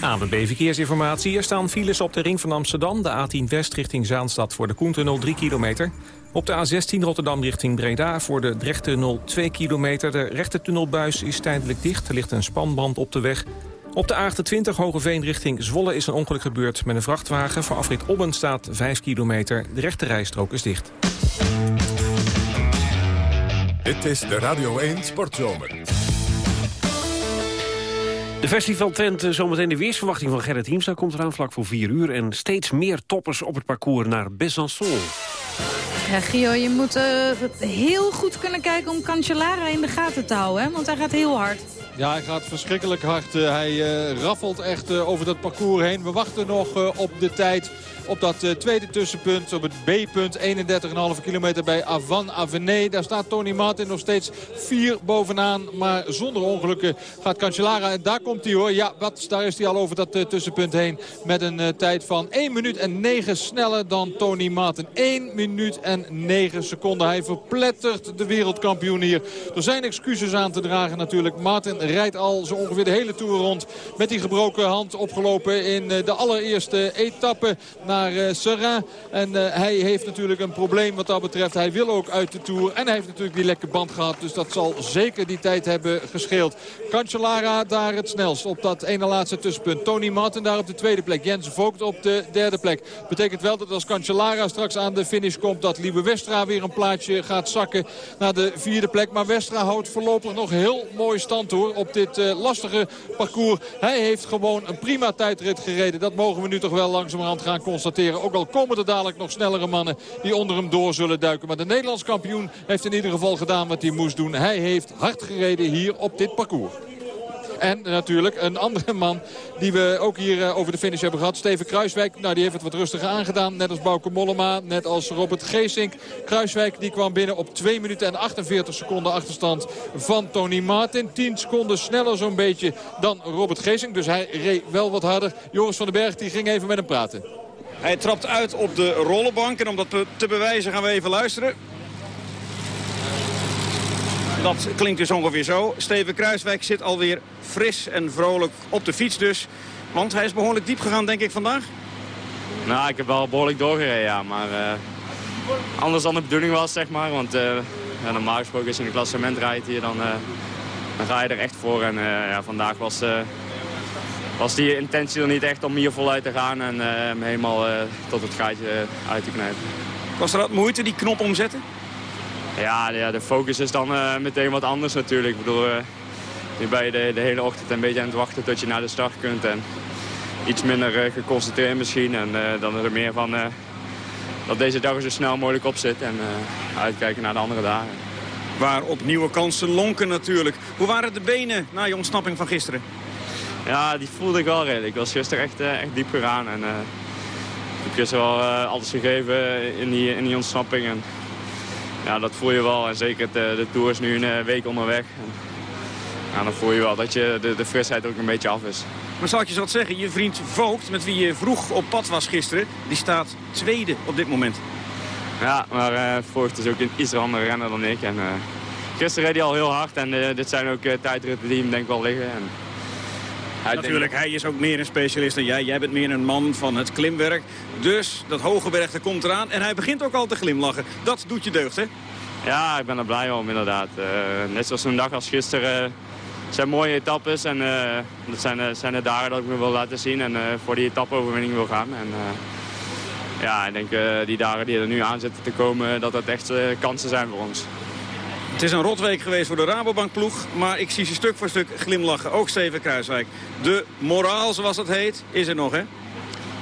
ABB Verkeersinformatie. Er staan files op de ring van Amsterdam. De A10 West richting Zaanstad voor de Koentunnel 3 kilometer. Op de A16 Rotterdam richting Breda voor de Drechttunnel 2 kilometer. De rechtertunnelbuis is tijdelijk dicht. Er ligt een spanband op de weg. Op de A28 Hogeveen richting Zwolle is een ongeluk gebeurd met een vrachtwagen. Voor afrit Obben staat 5 kilometer. De rechte rijstrook is dicht. Dit is de Radio 1 Sportzomer. De festivaltent, zometeen de weersverwachting van Gerrit Hiemstra... komt eraan vlak voor 4 uur. En steeds meer toppers op het parcours naar Besançon. Ja, Gio, je moet uh, heel goed kunnen kijken om Cancellara in de gaten te houden. Hè? Want hij gaat heel hard. Ja, hij gaat verschrikkelijk hard. Uh, hij uh, raffelt echt over dat parcours heen. We wachten nog op de tijd op dat uh, tweede tussenpunt, op het B-punt. 31,5 kilometer bij Avan Avenue. Daar staat Tony Martin nog steeds vier bovenaan. Maar zonder ongelukken gaat Cancellara. En daar komt hij hoor. Ja, wat, daar is hij al over dat uh, tussenpunt heen. Met een uh, tijd van 1 minuut en 9 sneller dan Tony Martin. 1 minuut en 9 seconden. Hij verplettert de wereldkampioen hier. Er zijn excuses aan te dragen natuurlijk. Martin rijdt al zo ongeveer de hele Tour rond. Met die gebroken hand opgelopen in de allereerste etappe naar uh, Serrain. En uh, hij heeft natuurlijk een probleem wat dat betreft. Hij wil ook uit de Tour. En hij heeft natuurlijk die lekke band gehad. Dus dat zal zeker die tijd hebben gescheeld. Cancellara daar het snelst op dat ene laatste tussenpunt. Tony Martin daar op de tweede plek. Jens Vogt op de derde plek. Betekent wel dat als Cancellara straks aan de finish komt... dat Liebe Westra weer een plaatsje gaat zakken naar de vierde plek. Maar Westra houdt voorlopig nog heel mooi stand hoor op dit uh, lastige parcours. Hij heeft gewoon een prima tijdrit gereden. Dat mogen we nu toch wel langzamerhand gaan constateren. Ook al komen er dadelijk nog snellere mannen die onder hem door zullen duiken. Maar de Nederlands kampioen heeft in ieder geval gedaan wat hij moest doen. Hij heeft hard gereden hier op dit parcours. En natuurlijk een andere man die we ook hier eh, over de finish hebben gehad. Steven Kruiswijk, nou, die heeft het wat rustiger aangedaan. Net als Bauke Mollema, net als Robert Geesink. Kruiswijk die kwam binnen op 2 minuten en 48 seconden achterstand van Tony Martin. 10 seconden sneller zo'n beetje dan Robert Geesink. Dus hij reed wel wat harder. Joris van den Berg die ging even met hem praten. Hij trapt uit op de rollenbank. En om dat te bewijzen gaan we even luisteren. Dat klinkt dus ongeveer zo. Steven Kruiswijk zit alweer fris en vrolijk op de fiets dus. Want hij is behoorlijk diep gegaan, denk ik, vandaag. Nou, ik heb wel behoorlijk doorgereden, ja. Maar uh, anders dan de bedoeling was, zeg maar. Want uh, ja, normaal gesproken als je in een klassement rijdt hier, dan, uh, dan ga je er echt voor. En ja, vandaag was, was die intentie er niet echt om hier voluit te gaan. En me helemaal tot het gaatje uit te knijpen. Was er wat moeite, die knop omzetten? Ja, ja, de focus is dan meteen wat anders natuurlijk. Ik bedoel, nu ben je de, de, hele ochtend een beetje aan het wachten tot je naar de start kunt. En iets minder geconcentreerd misschien. En dan er meer van dat deze dag er zo snel mogelijk op zit. En uitkijken naar de andere dagen. Waar op nieuwe kansen lonken natuurlijk. Hoe waren de benen na je ontsnapping van gisteren? Ja, die voelde ik wel redelijk. Ik was gisteren echt, echt diep gegaan. En, ik heb gisteren wel alles gegeven in die, in die ontsnapping. En, ja, dat voel je wel. En zeker de, de Tour is nu een eh, week onderweg. En, ja, dan voel je wel dat je de, de frisheid ook een beetje af is. Maar zal ik je wat zeggen? Je vriend Voogd, met wie je vroeg op pad was gisteren... die staat tweede op dit moment. Ja, maar uh, Voogd is ook een iets andere renner dan ik. En, uh, gisteren reed hij al heel hard en uh, dit zijn ook tijdritten die hem denk ik wel liggen. En, hij Natuurlijk, hij is ook meer een specialist dan jij. Jij bent meer een man van het klimwerk. Dus dat hoge bergte komt eraan. En hij begint ook al te glimlachen. Dat doet je deugd, hè? Ja, ik ben er blij om, inderdaad. Uh, net zoals een dag als gisteren. Uh, zijn mooie etappes en uh, dat zijn, zijn de dagen dat ik me wil laten zien en voor die etappeoverwinning wil gaan. En, ja, ik denk die dagen die er nu aan zitten te komen, dat dat echt kansen zijn voor ons. Het is een rotweek geweest voor de Rabobankploeg, maar ik zie ze stuk voor stuk glimlachen. Ook Steven Kruiswijk. De moraal, zoals het heet, is er nog, hè?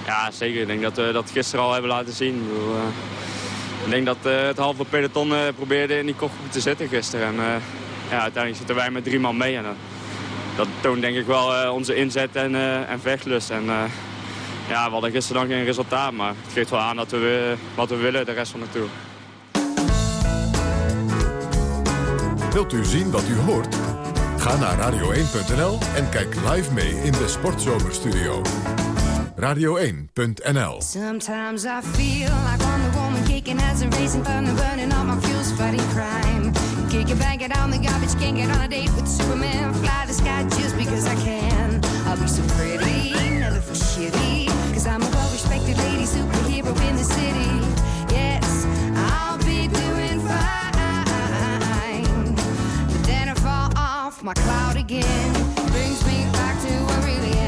Ja, zeker. Ik denk dat we dat gisteren al hebben laten zien. Ik, ik denk dat uh, het halve peloton probeerde in die kopgroep te zetten gisteren. En ja, uiteindelijk zitten wij met drie man mee. En dat toont denk ik wel onze inzet en, en vechtlust. En ja, we hadden gisteren dan geen resultaat, maar het geeft wel aan dat we wat we willen de rest van de Tour. Wilt u zien wat u hoort? Ga naar radio1.nl en kijk live mee in de Sportzomerstudio. Radio1.nl Sometimes I feel like Wonder Woman kicking as a racing thunder burning all my fuels fighting crime. Kick it, bang it on the garbage, can't get on a date with Superman. Fly the sky just because I can. I'll be so pretty, never feel shitty. Cause I'm a well-respected lady superhero in the city. Yes, my cloud again. Brings me back to where I really.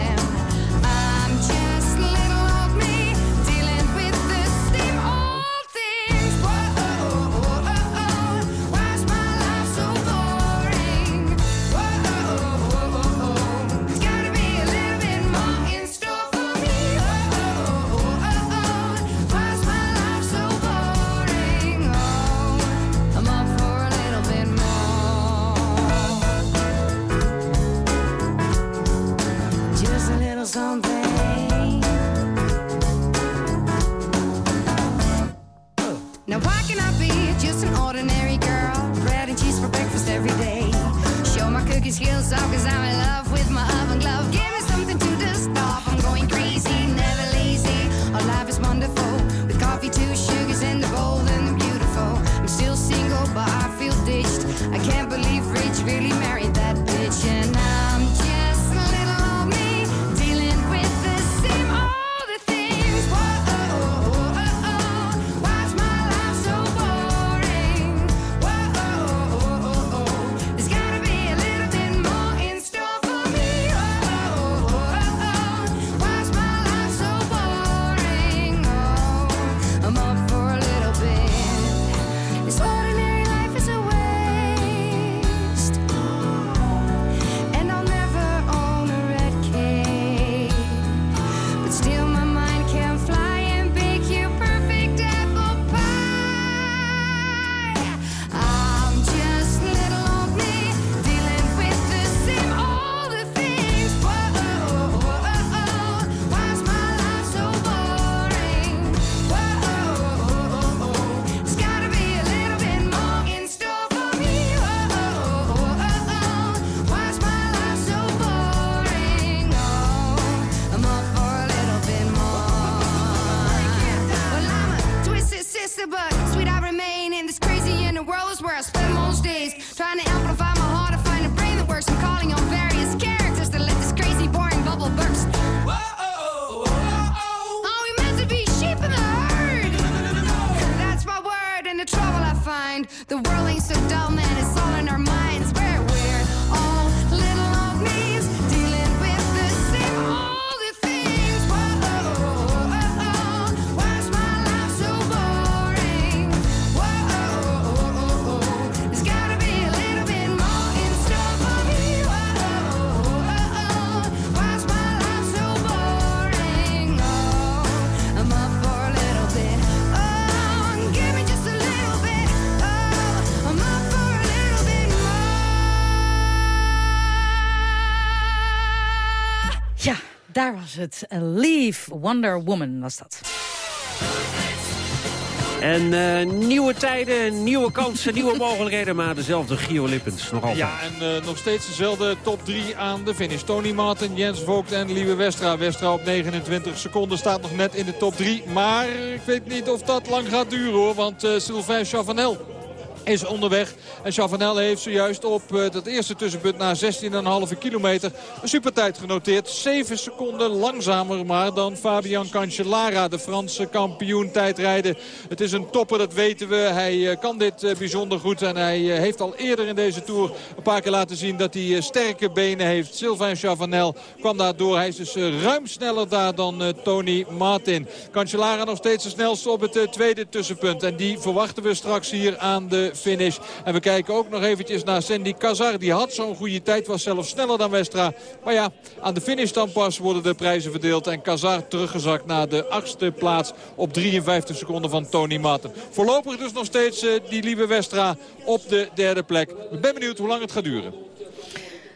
Just an ordinary girl? Bread and cheese for breakfast every day. Show my cookie skills off cause I'm in love with my oven glove. Give daar was het. Leave Wonder Woman was dat. En eh, nieuwe tijden, nieuwe kansen, [LAUGHS] nieuwe mogelijkheden. Maar dezelfde Gio Lippens, nog altijd. Ja, en eh, nog steeds dezelfde top 3 aan de finish. Tony Martin, Jens Vogt en Lieve Westra. Westra op 29 seconden staat nog net in de top 3. Maar ik weet niet of dat lang gaat duren hoor. Want uh, Sylvain Chavanel is onderweg. En Chavanel heeft zojuist op uh, dat eerste tussenpunt na 16,5 kilometer een supertijd genoteerd. 7 seconden langzamer maar dan Fabian Cancellara, de Franse kampioen tijdrijden. Het is een topper, dat weten we. Hij uh, kan dit uh, bijzonder goed en hij heeft al eerder in deze Tour een paar keer laten zien dat hij sterke benen heeft. Sylvain Chavanel kwam daardoor. Hij is dus ruim sneller daar dan Tony Martin. Cancellara nog steeds de snelste op het tweede tussenpunt. En die verwachten we straks hier aan de finish. En we kijken ook nog eventjes naar Sandy Kazar. Die had zo'n goede tijd, was zelfs sneller dan Westra. Maar ja, aan de finish dan pas worden de prijzen verdeeld. En Kazar teruggezakt naar de achtste plaats op 53 seconden van Tony Martin. Voorlopig dus nog steeds uh, die lieve Westra op de derde plek. Ik ben benieuwd hoe lang het gaat duren.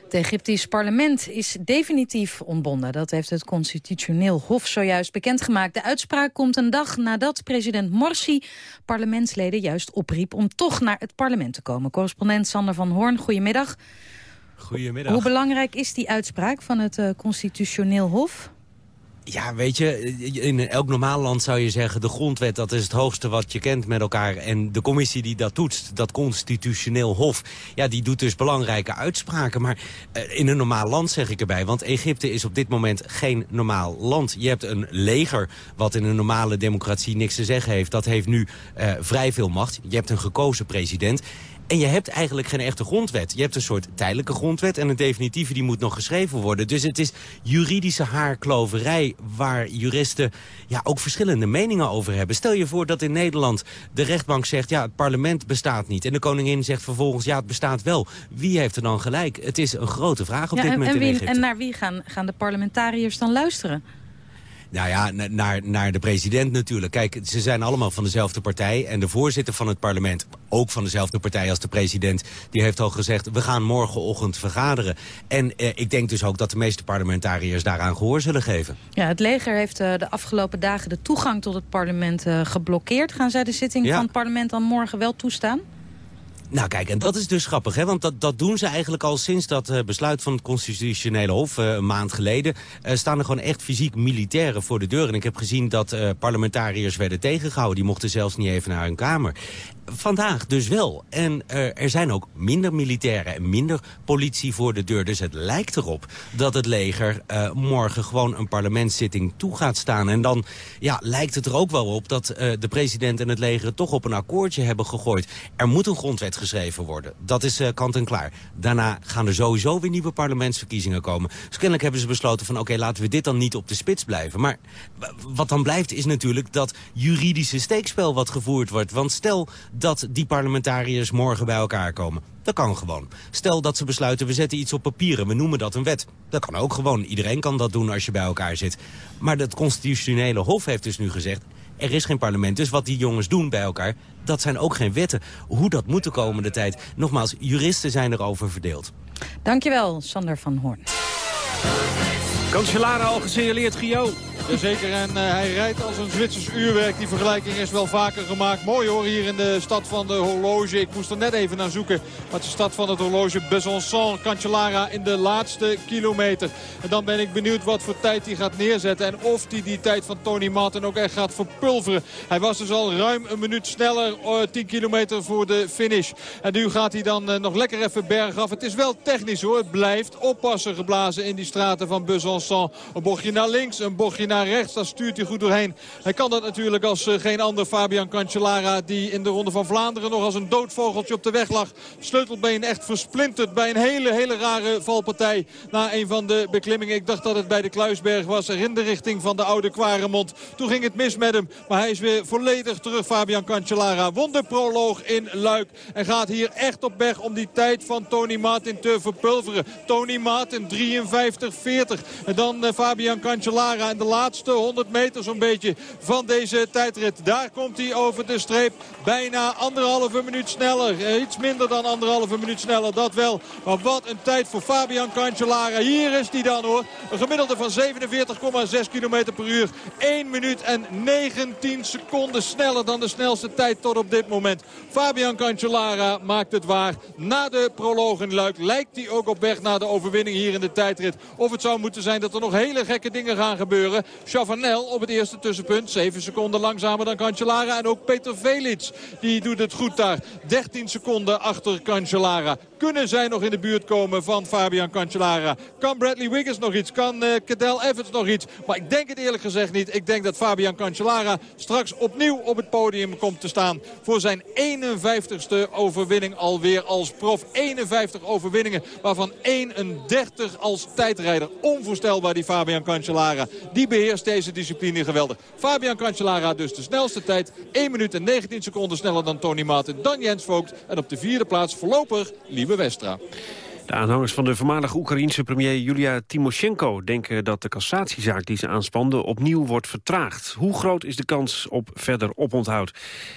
Het Egyptisch parlement is definitief ontbonden. Dat heeft het constitutioneel hof zojuist bekendgemaakt. De uitspraak komt een dag nadat president Morsi parlementsleden juist opriep... om toch naar het parlement te komen. Correspondent Sander van Hoorn, goedemiddag. Goedemiddag. Hoe belangrijk is die uitspraak van het uh, constitutioneel hof? Ja, weet je, in elk normaal land zou je zeggen... de grondwet, dat is het hoogste wat je kent met elkaar. En de commissie die dat toetst, dat constitutioneel hof... ja, die doet dus belangrijke uitspraken. Maar uh, in een normaal land zeg ik erbij. Want Egypte is op dit moment geen normaal land. Je hebt een leger wat in een normale democratie niks te zeggen heeft. Dat heeft nu uh, vrij veel macht. Je hebt een gekozen president... En je hebt eigenlijk geen echte grondwet. Je hebt een soort tijdelijke grondwet en een definitieve die moet nog geschreven worden. Dus het is juridische haarkloverij waar juristen ja, ook verschillende meningen over hebben. Stel je voor dat in Nederland de rechtbank zegt... ja, het parlement bestaat niet. En de koningin zegt vervolgens, ja, het bestaat wel. Wie heeft er dan gelijk? Het is een grote vraag op ja, dit en, moment en, wie, in Egypte. en naar wie gaan, gaan de parlementariërs dan luisteren? Nou ja, naar, naar de president natuurlijk. Kijk, ze zijn allemaal van dezelfde partij. En de voorzitter van het parlement, ook van dezelfde partij als de president... die heeft al gezegd, we gaan morgenochtend vergaderen. En eh, ik denk dus ook dat de meeste parlementariërs daaraan gehoor zullen geven. Ja, het leger heeft uh, de afgelopen dagen de toegang tot het parlement uh, geblokkeerd. Gaan zij de zitting ja. van het parlement dan morgen wel toestaan? Nou kijk, en dat is dus grappig, hè? want dat, dat doen ze eigenlijk al sinds dat uh, besluit van het Constitutionele Hof, uh, een maand geleden, uh, staan er gewoon echt fysiek militairen voor de deur. En ik heb gezien dat parlementariërs werden tegengehouden, die mochten zelfs niet even naar hun kamer. Vandaag dus wel. En er zijn ook minder militairen en minder politie voor de deur. Dus het lijkt erop dat het leger morgen gewoon een parlementszitting toe gaat staan. En dan ja, lijkt het er ook wel op dat de president en het leger toch op een akkoordje hebben gegooid. Er moet een grondwet geschreven worden. Dat is kant en klaar. Daarna gaan er sowieso weer nieuwe parlementsverkiezingen komen. Dus hebben ze besloten van oké, laten we dit dan niet op de spits blijven. Maar wat dan blijft is natuurlijk dat juridische steekspel wat gevoerd wordt. Want stel dat die parlementariërs morgen bij elkaar komen. Dat kan gewoon. Stel dat ze besluiten, we zetten iets op papier en we noemen dat een wet. Dat kan ook gewoon. Iedereen kan dat doen als je bij elkaar zit. Maar het constitutionele hof heeft dus nu gezegd... Er is geen parlement, dus wat die jongens doen bij elkaar... dat zijn ook geen wetten. Hoe dat moet de komende tijd. Nogmaals, juristen zijn erover verdeeld. Dankjewel, Sander van Hoorn. Kanselara al gesignaleerd, Gio. Jazeker, en eh, hij rijdt als een Zwitsers uurwerk. Die vergelijking is wel vaker gemaakt. Mooi hoor, hier in de stad van de horloge. Ik moest er net even naar zoeken. Is de stad van het horloge Besançon, Cancellara in de laatste kilometer. En dan ben ik benieuwd wat voor tijd hij gaat neerzetten. En of hij die tijd van Tony Martin ook echt gaat verpulveren. Hij was dus al ruim een minuut sneller, eh, 10 kilometer voor de finish. En nu gaat hij dan eh, nog lekker even bergaf. Het is wel technisch hoor. Het blijft oppassen geblazen in die straten van Besançon. Een bochtje naar links, een bochtje naar rechts. Daar stuurt hij goed doorheen. Hij kan dat natuurlijk als eh, geen ander Fabian Cancellara... die in de Ronde van Vlaanderen nog als een doodvogeltje op de weg lag. Sleutelbeen echt versplinterd bij een hele, hele rare valpartij... na een van de beklimmingen. Ik dacht dat het bij de Kluisberg was. Er in de richting van de oude Kwaremond. Toen ging het mis met hem. Maar hij is weer volledig terug, Fabian Cancellara. Won de proloog in Luik. En gaat hier echt op weg om die tijd van Tony Martin te verpulveren. Tony Martin 53-40. En dan eh, Fabian Cancellara in de laatste 100 meter zo'n beetje van deze tijdrit. Daar komt hij over de streep. Bijna anderhalve minuut sneller. Eh, iets minder dan anderhalve minuut sneller, dat wel. Maar wat een tijd voor Fabian Cancellara. Hier is hij dan hoor. Een gemiddelde van 47,6 km per uur. 1 minuut en 19 seconden sneller dan de snelste tijd tot op dit moment. Fabian Cancellara maakt het waar. Na de proloog in Luik lijkt hij ook op weg naar de overwinning hier in de tijdrit. Of het zou moeten zijn dat er nog hele gekke dingen gaan gebeuren. Chavanel op het eerste tussenpunt. 7 seconden langzamer dan Cancellara. En ook Peter Velits. Die doet het goed daar. 13 seconden achter Cancellara. Kunnen zij nog in de buurt komen van Fabian Cancellara? Kan Bradley Wiggins nog iets? Kan uh, Cadel Evans nog iets? Maar ik denk het eerlijk gezegd niet. Ik denk dat Fabian Cancellara straks opnieuw op het podium komt te staan. Voor zijn 51ste overwinning alweer als prof. 51 overwinningen, waarvan 31 als tijdrijder. Onvoorstelbaar die Fabian Cancellara. Die beheerst deze discipline geweldig. Fabian Cancellara dus de snelste tijd. 1 minuut en 19 seconden sneller dan Tony Martin. Dan Jens Vogt. En op de vierde plaats voorlopig De aanhangers van de voormalige Oekraïense premier Julia Timoshenko... denken dat de cassatiezaak die ze aanspande opnieuw wordt vertraagd. Hoe groot is de kans op verder oponthoud?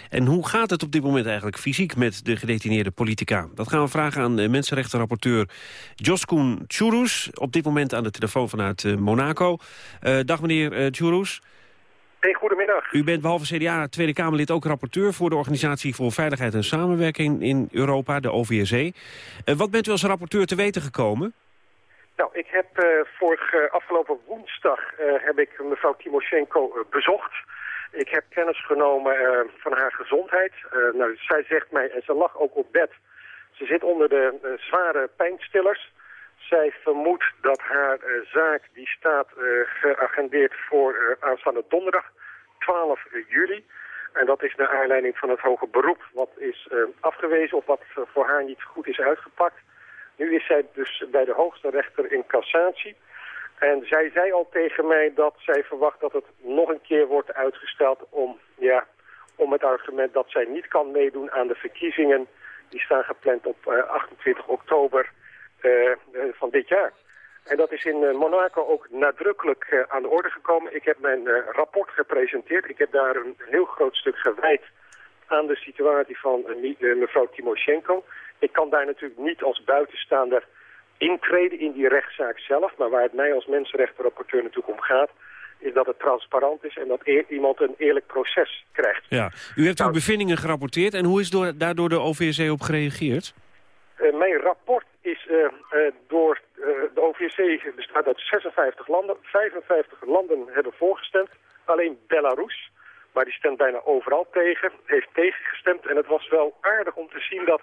En hoe gaat het op dit moment eigenlijk fysiek met de gedetineerde politica? Dat gaan we vragen aan de mensenrechtenrapporteur Joskun Tjourous. Op dit moment aan de telefoon vanuit uh, Monaco. Uh, dag meneer uh. Hey, goedemiddag. U bent behalve CDA Tweede Kamerlid ook rapporteur... voor de Organisatie voor Veiligheid en Samenwerking in Europa, de OVSE. Uh, wat bent u als rapporteur te weten gekomen? Nou, ik heb uh, vorige afgelopen woensdag uh, heb ik mevrouw Timoshenko bezocht. Ik heb kennis genomen van haar gezondheid. nou, zij zegt mij, en ze lag ook op bed... ze zit onder de zware pijnstillers... Zij vermoedt dat haar uh, zaak die staat uh, geagendeerd voor uh, aanstaande donderdag 12 juli. En dat is naar aanleiding van het hoge beroep wat is afgewezen of wat voor haar niet goed is uitgepakt. Nu is zij dus bij de hoogste rechter in cassatie. En zij zei al tegen mij dat zij verwacht dat het nog een keer wordt uitgesteld om, ja, om het argument dat zij niet kan meedoen aan de verkiezingen. Die staan gepland op 28 oktober van dit jaar. En dat is in uh, Monaco ook nadrukkelijk aan de orde gekomen. Ik heb mijn rapport gepresenteerd. Ik heb daar een heel groot stuk gewijd aan de situatie van mevrouw Timoshenko. Ik kan daar natuurlijk niet als buitenstaander intreden in die rechtszaak zelf. Maar waar het mij als mensenrechtenrapporteur natuurlijk om gaat is dat het transparant is en dat e iemand een eerlijk proces krijgt. Ja. U heeft nou, uw bevindingen gerapporteerd en hoe is door, daardoor de OVSE op gereageerd? Uh, mijn rapport is uh, uh, door de OVSC bestaat uit 56 landen. 55 landen hebben voorgestemd. Alleen Belarus, maar die stemt bijna overal tegen, heeft tegengestemd. En het was wel aardig om te zien dat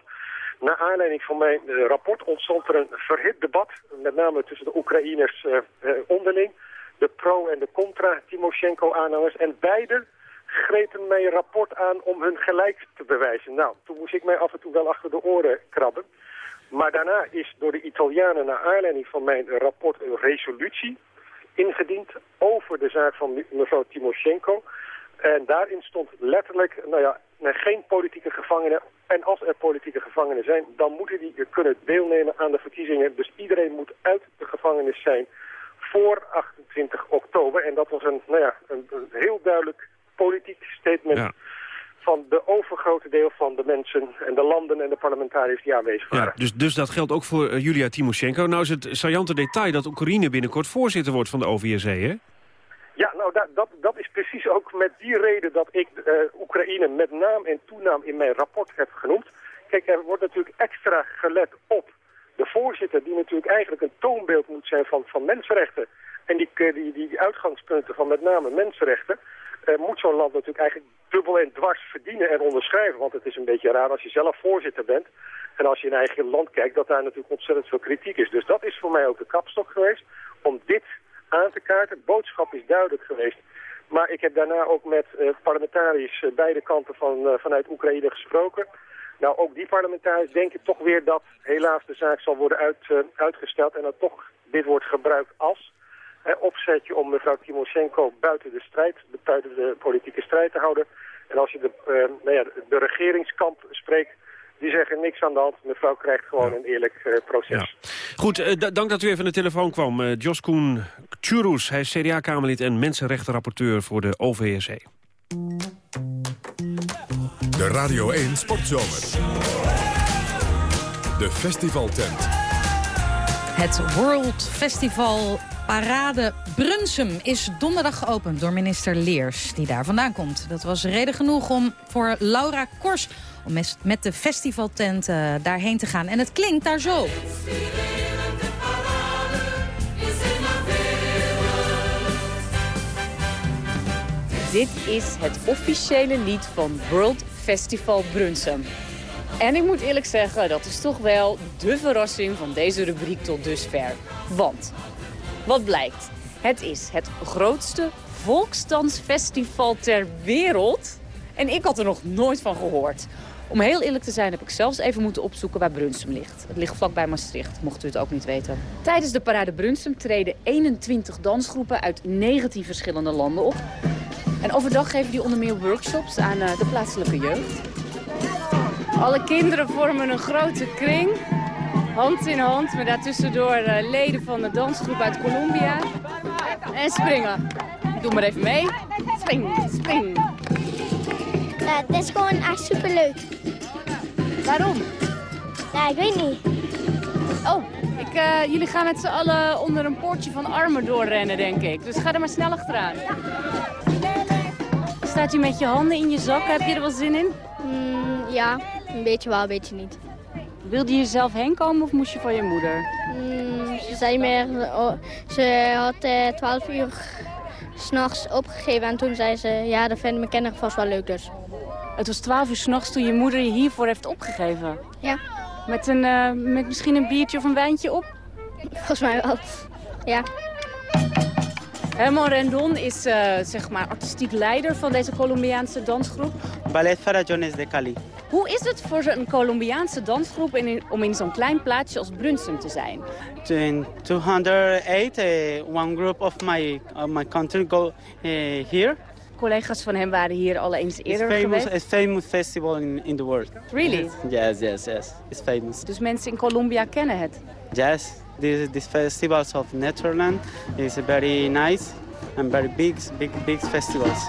na aanleiding van mijn rapport ontstond er een verhit debat. Met name tussen de Oekraïners onderling. De pro- en de contra-Timoshenko-aanhangers. En beide grepen mijn rapport aan om hun gelijk te bewijzen. Nou, toen moest ik mij af en toe wel achter de oren krabben. Maar daarna is door de Italianen naar aanleiding van mijn rapport een resolutie ingediend over de zaak van mevrouw Timoshenko. En daarin stond letterlijk, nou ja, geen politieke gevangenen. En als er politieke gevangenen zijn, dan moeten die kunnen deelnemen aan de verkiezingen. Dus iedereen moet uit de gevangenis zijn voor 28 oktober. En dat was een, nou ja, een, heel duidelijk politiek statement... Ja van de overgrote deel van de mensen en de landen en de parlementariërs die aanwezig waren. Ja, dus, dus dat geldt ook voor uh, Julia Timoshenko. Nou is het saillante detail dat Oekraïne binnenkort voorzitter wordt van de OVSE, hè? Ja, nou dat, dat, dat is precies ook met die reden dat ik eh, Oekraïne met naam en toenaam in mijn rapport heb genoemd. Kijk, er wordt natuurlijk extra gelet op de voorzitter die natuurlijk eigenlijk een toonbeeld moet zijn van, van mensenrechten. En die, eh, die, die uitgangspunten van met name mensenrechten eh, moet zo'n land natuurlijk eigenlijk dubbel en dwars verdienen en onderschrijven. Want het is een beetje raar als je zelf voorzitter bent en als je in eigen land kijkt dat daar natuurlijk ontzettend veel kritiek is. Dus dat is voor mij ook de kapstok geweest om dit aan te kaarten. De boodschap is duidelijk geweest. Maar ik heb daarna ook met uh, parlementariërs beide kanten van, vanuit Oekraïne gesproken. Nou, ook die parlementariërs denken toch weer dat helaas de zaak zal worden uit, uitgesteld... en dat toch dit wordt gebruikt als hè, opzetje om mevrouw Timoshenko buiten de strijd, buiten de politieke strijd te houden. En als je de, nou ja, de regeringskamp spreekt die zeggen niks aan de hand. Mevrouw krijgt gewoon een eerlijk uh, proces. Ja. Goed, uh, dank dat u even aan de telefoon kwam. Uh, Jos Koen Tjurus, hij is CDA-Kamerlid en mensenrechtenrapporteur voor de OVSE. De Radio 1 Sportzomer. De festivaltent. Het World Festival Parade Brunsum is donderdag geopend door minister Leers, die daar vandaan komt. Dat was reden genoeg om voor Laura Kors om met de festivaltent uh, daarheen te gaan. En het klinkt daar zo. Dit is het officiële lied van World Festival Brunsum. En ik moet eerlijk zeggen, dat is toch wel de verrassing van deze rubriek tot dusver. Want, wat blijkt? Het is het grootste volksdansfestival ter wereld. En ik had er nog nooit van gehoord. Om heel eerlijk te zijn heb ik zelfs even moeten opzoeken waar Brunsum ligt. Het ligt vlakbij Maastricht, mocht u het ook niet weten. Tijdens de parade Brunsum treden 21 dansgroepen uit 19 verschillende landen op. En overdag geven die onder meer workshops aan de plaatselijke jeugd. Alle kinderen vormen een grote kring, hand in hand, met daartussendoor leden van de dansgroep uit Colombia. En springen. Doe maar even mee. Spring, spring. Ja, het is gewoon echt superleuk. Waarom? Ja, ik weet niet. Oh, ik, uh, jullie gaan met z'n allen onder een poortje van armen doorrennen, denk ik. Dus ga er maar snel achteraan. Staat u met je handen in je zak? Heb je er wel zin in? Mm, ja, een beetje wel, een beetje niet. Wilde je zelf heen komen of moest je van je moeder? Mm, ze zei meer, oh, ze had uh, 12 uur s'nachts opgegeven en toen zei ze, ja, dat vinden mijn kinderen vast wel leuk dus. Het was 12 uur s'nachts toen je moeder je hiervoor heeft opgegeven? Ja. Met, een, uh, met misschien een biertje of een wijntje op? Volgens mij wel, ja. Herman Rendon is uh, zeg maar artistiek leider van deze Colombiaanse dansgroep. Ballet Farajones de Cali. Hoe is het voor een Colombiaanse dansgroep in, om in zo'n klein plaatsje als Brunsum te zijn? In 208, uh, one group of my, of my country go uh, here. Collega's van hem waren hier al eens eerder it's famous, geweest. It's famous festival in, in the world. Really? Yes, yes, yes. It's famous. Dus mensen in Colombia kennen het? Yes, this, this festivals of Netherlands is very nice and very big, big, big festivals.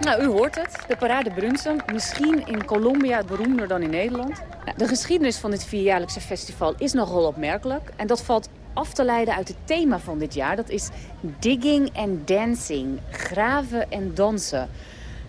Nou, u hoort het. De Parade Brunsum. Misschien in Colombia beroemder dan in Nederland. Nou, de geschiedenis van dit vierjaarlijkse festival is nogal opmerkelijk. En dat valt af te leiden uit het thema van dit jaar. Dat is digging and dancing. Graven en dansen.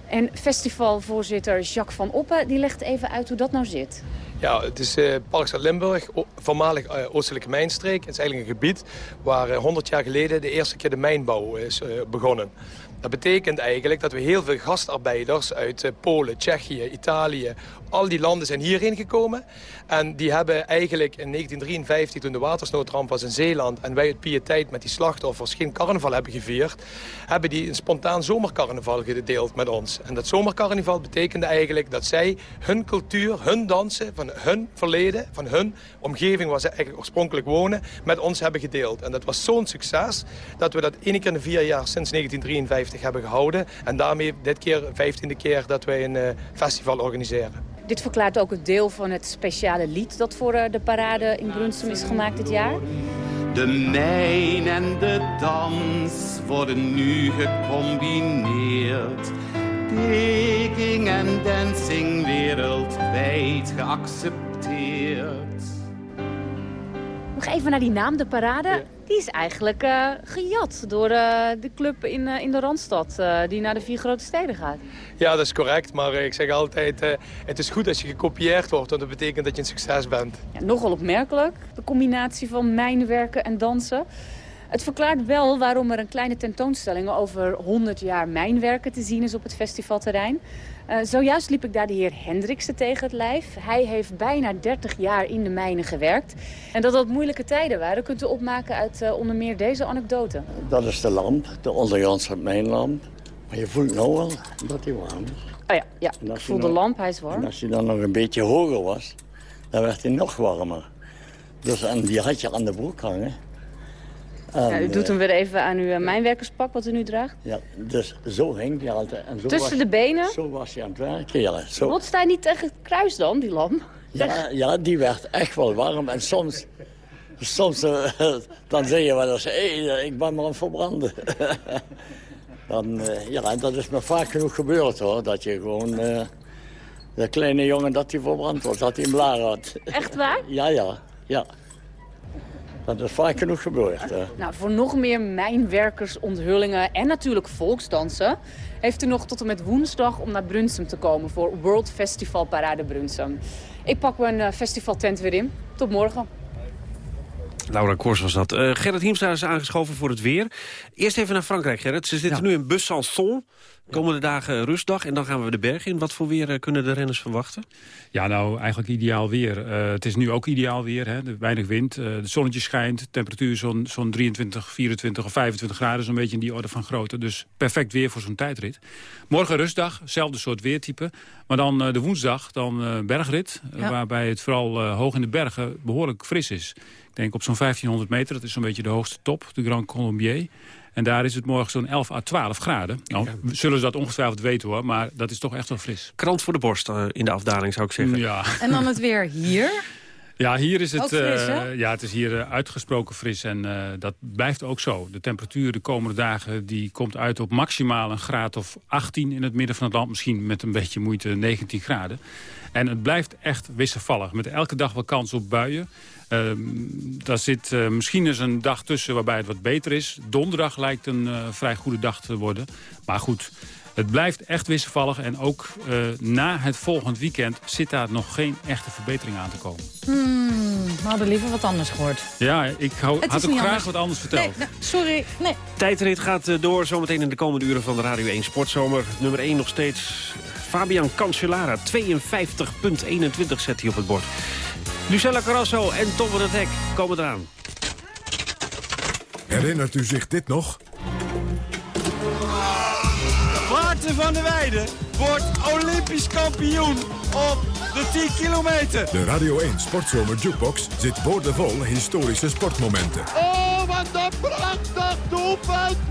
En festivalvoorzitter Jacques van Oppen die legt even uit hoe dat nou zit. Ja, het is uh, Parkstad Limburg, voormalig uh, Oostelijke Mijnstreek. Het is eigenlijk een gebied waar uh, 100 jaar geleden de eerste keer de mijnbouw is begonnen. Dat betekent eigenlijk dat we heel veel gastarbeiders uit Polen, Tsjechië, Italië... al die landen zijn hierheen gekomen. En die hebben eigenlijk in 1953, toen de watersnoodramp was in Zeeland... en wij het pietijd met die slachtoffers geen carnaval hebben gevierd... hebben die een spontaan zomercarnaval gedeeld met ons. En dat zomercarnaval betekende eigenlijk dat zij hun cultuur, hun dansen... van hun verleden, van hun omgeving waar ze eigenlijk oorspronkelijk wonen... met ons hebben gedeeld. En dat was zo'n succes dat we dat één keer in de vier jaar sinds 1953 hebben gehouden. En daarmee dit keer de vijftiende keer dat wij een uh, festival organiseren. Dit verklaart ook het deel van het speciale lied dat voor uh, de parade in Brunsum is gemaakt dit jaar. De mijn en de dans worden nu gecombineerd. Digging en dancing wereldwijd geaccepteerd. Nog even naar die naam, de parade. Ja. die is eigenlijk eh, gejat door eh, de club in, eh, in de Randstad... die naar de vier grote steden gaat. Ja, dat is correct. Maar ik zeg altijd, het is goed als je gekopieerd wordt. Want dat betekent dat je een succes bent. Ja, nogal opmerkelijk, de combinatie van mijnwerken en dansen. Het verklaart wel waarom er een kleine tentoonstelling over 100 jaar mijnwerken te zien is op het festivalterrein. Eh, zojuist liep ik daar de heer Hendriksen tegen het lijf. Hij heeft bijna 30 jaar in de mijnen gewerkt. En dat dat moeilijke tijden waren, kunt u opmaken uit eh, onder meer deze anekdote. Dat is de lamp, de ondergrondse mijnlamp. Maar je voelt nou wel dat die warm is. Oh ja, ja. Ik voel de nog- lamp, hij is En warm. als hij dan nog een beetje hoger was, dan werd hij nog warmer. Dus en die had je aan de broek hangen. En, Ja, u doet eh, hem weer even aan uw eh, mijnwerkerspak wat u nu draagt. Ja, dus zo hing hij altijd. En zo Tussen was- de benen? Zo was hij aan het werken, ja. Zo. Botst hij niet tegen het kruis dan, die lamp? Ja, ja, die werd echt wel warm. En soms, soms eh, dan zeg je wel eens, hé, hey, ik ben maar aan het verbranden. [LAUGHS] dan, eh, ja, dat is me vaak genoeg gebeurd, hoor. Dat je gewoon, eh, de kleine jongen, dat hij verbrand was, dat hij een blaar had. Echt waar? ja, ja, ja. Dat is vaak genoeg gebeurd. Nou, voor nog meer mijnwerkersonthulingen en natuurlijk volksdansen... heeft u nog tot en met woensdag om naar Brunsum te komen... voor World Festival Parade Brunsum. Ik pak mijn eh, festivaltent weer in. Tot morgen. Laura Kors was dat. Eh, Gerrit Hiemstra is aangeschoven voor het weer. Eerst even naar Frankrijk, Gerrit. Ze zitten nu in Besançon. Komende dagen rustdag en dan gaan we de berg in. Wat voor weer eh, kunnen de renners verwachten? Ja, nou, eigenlijk ideaal weer. Eh, het is nu ook ideaal weer, hè. De- weinig wind. eh het zonnetje schijnt, temperatuur zo'n zo'n 23, 24 of 25 graden. Zo'n beetje in die orde van grootte. Dus perfect weer voor zo'n tijdrit. Morgen rustdag, hetzelfde soort weertype. Maar dan eh, de woensdag, dan eh, bergrit. Ja. waarbij het vooral hoog in de bergen behoorlijk fris is. Ik denk op zo'n 1500 meter, dat is zo'n beetje de hoogste top, de Grand Colombier. En daar is het morgen zo'n 11 à 12 graden. Nou, zullen ze dat ongetwijfeld weten hoor, maar dat is toch echt wel fris. Krant voor de borst eh, in de afdaling, zou ik zeggen. Ja. En dan het weer hier. Ja, hier is het, fris, eh, ja, het is hier eh, uitgesproken fris en eh, dat blijft ook zo. De temperatuur de komende dagen die komt uit op maximaal een graad of 18 in het midden van het land. Misschien met een beetje moeite 19 graden. En het blijft echt wisselvallig. Met elke dag wel kans op buien. Ehm, daar zit eh, misschien eens een dag tussen waarbij het wat beter is. Donderdag lijkt een eh, vrij goede dag te worden. Maar goed, het blijft echt wisselvallig. En ook eh, na het volgend weekend zit daar nog geen echte verbetering aan te komen. Hmm, we hadden liever wat anders gehoord. Ja, ik hou, had ook graag anders. wat anders verteld. Nee, nou, sorry. Nee. Tijdrit gaat door zometeen in de komende uren van de Radio 1 Sportzomer. Nummer 1 nog steeds Fabian Cancellara. 52,21 zet hij op het bord. Lucella Carrasso en Tom van het Hek komen eraan. Herinnert u zich dit nog? Maarten van der Weijden wordt Olympisch kampioen op de 10 kilometer. De Radio 1 Sportzomer Jukebox zit boordevol historische sportmomenten. Oh, wat een prachtig doelpunt!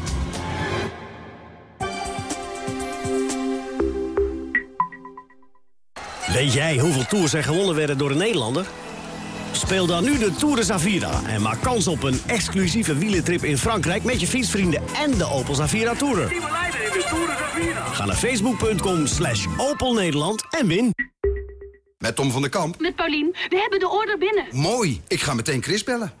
Weet jij hoeveel tours er gewonnen werden door een Nederlander? Speel dan nu de Tour de Zavira en maak kans op een exclusieve wielentrip in Frankrijk... met je fietsvrienden en de Opel Zavira Tourer. Ga naar facebook.com slash Opel Nederland en win. Met Tom van der Kamp. Met Paulien. We hebben de order binnen. Mooi. Ik ga meteen Chris bellen.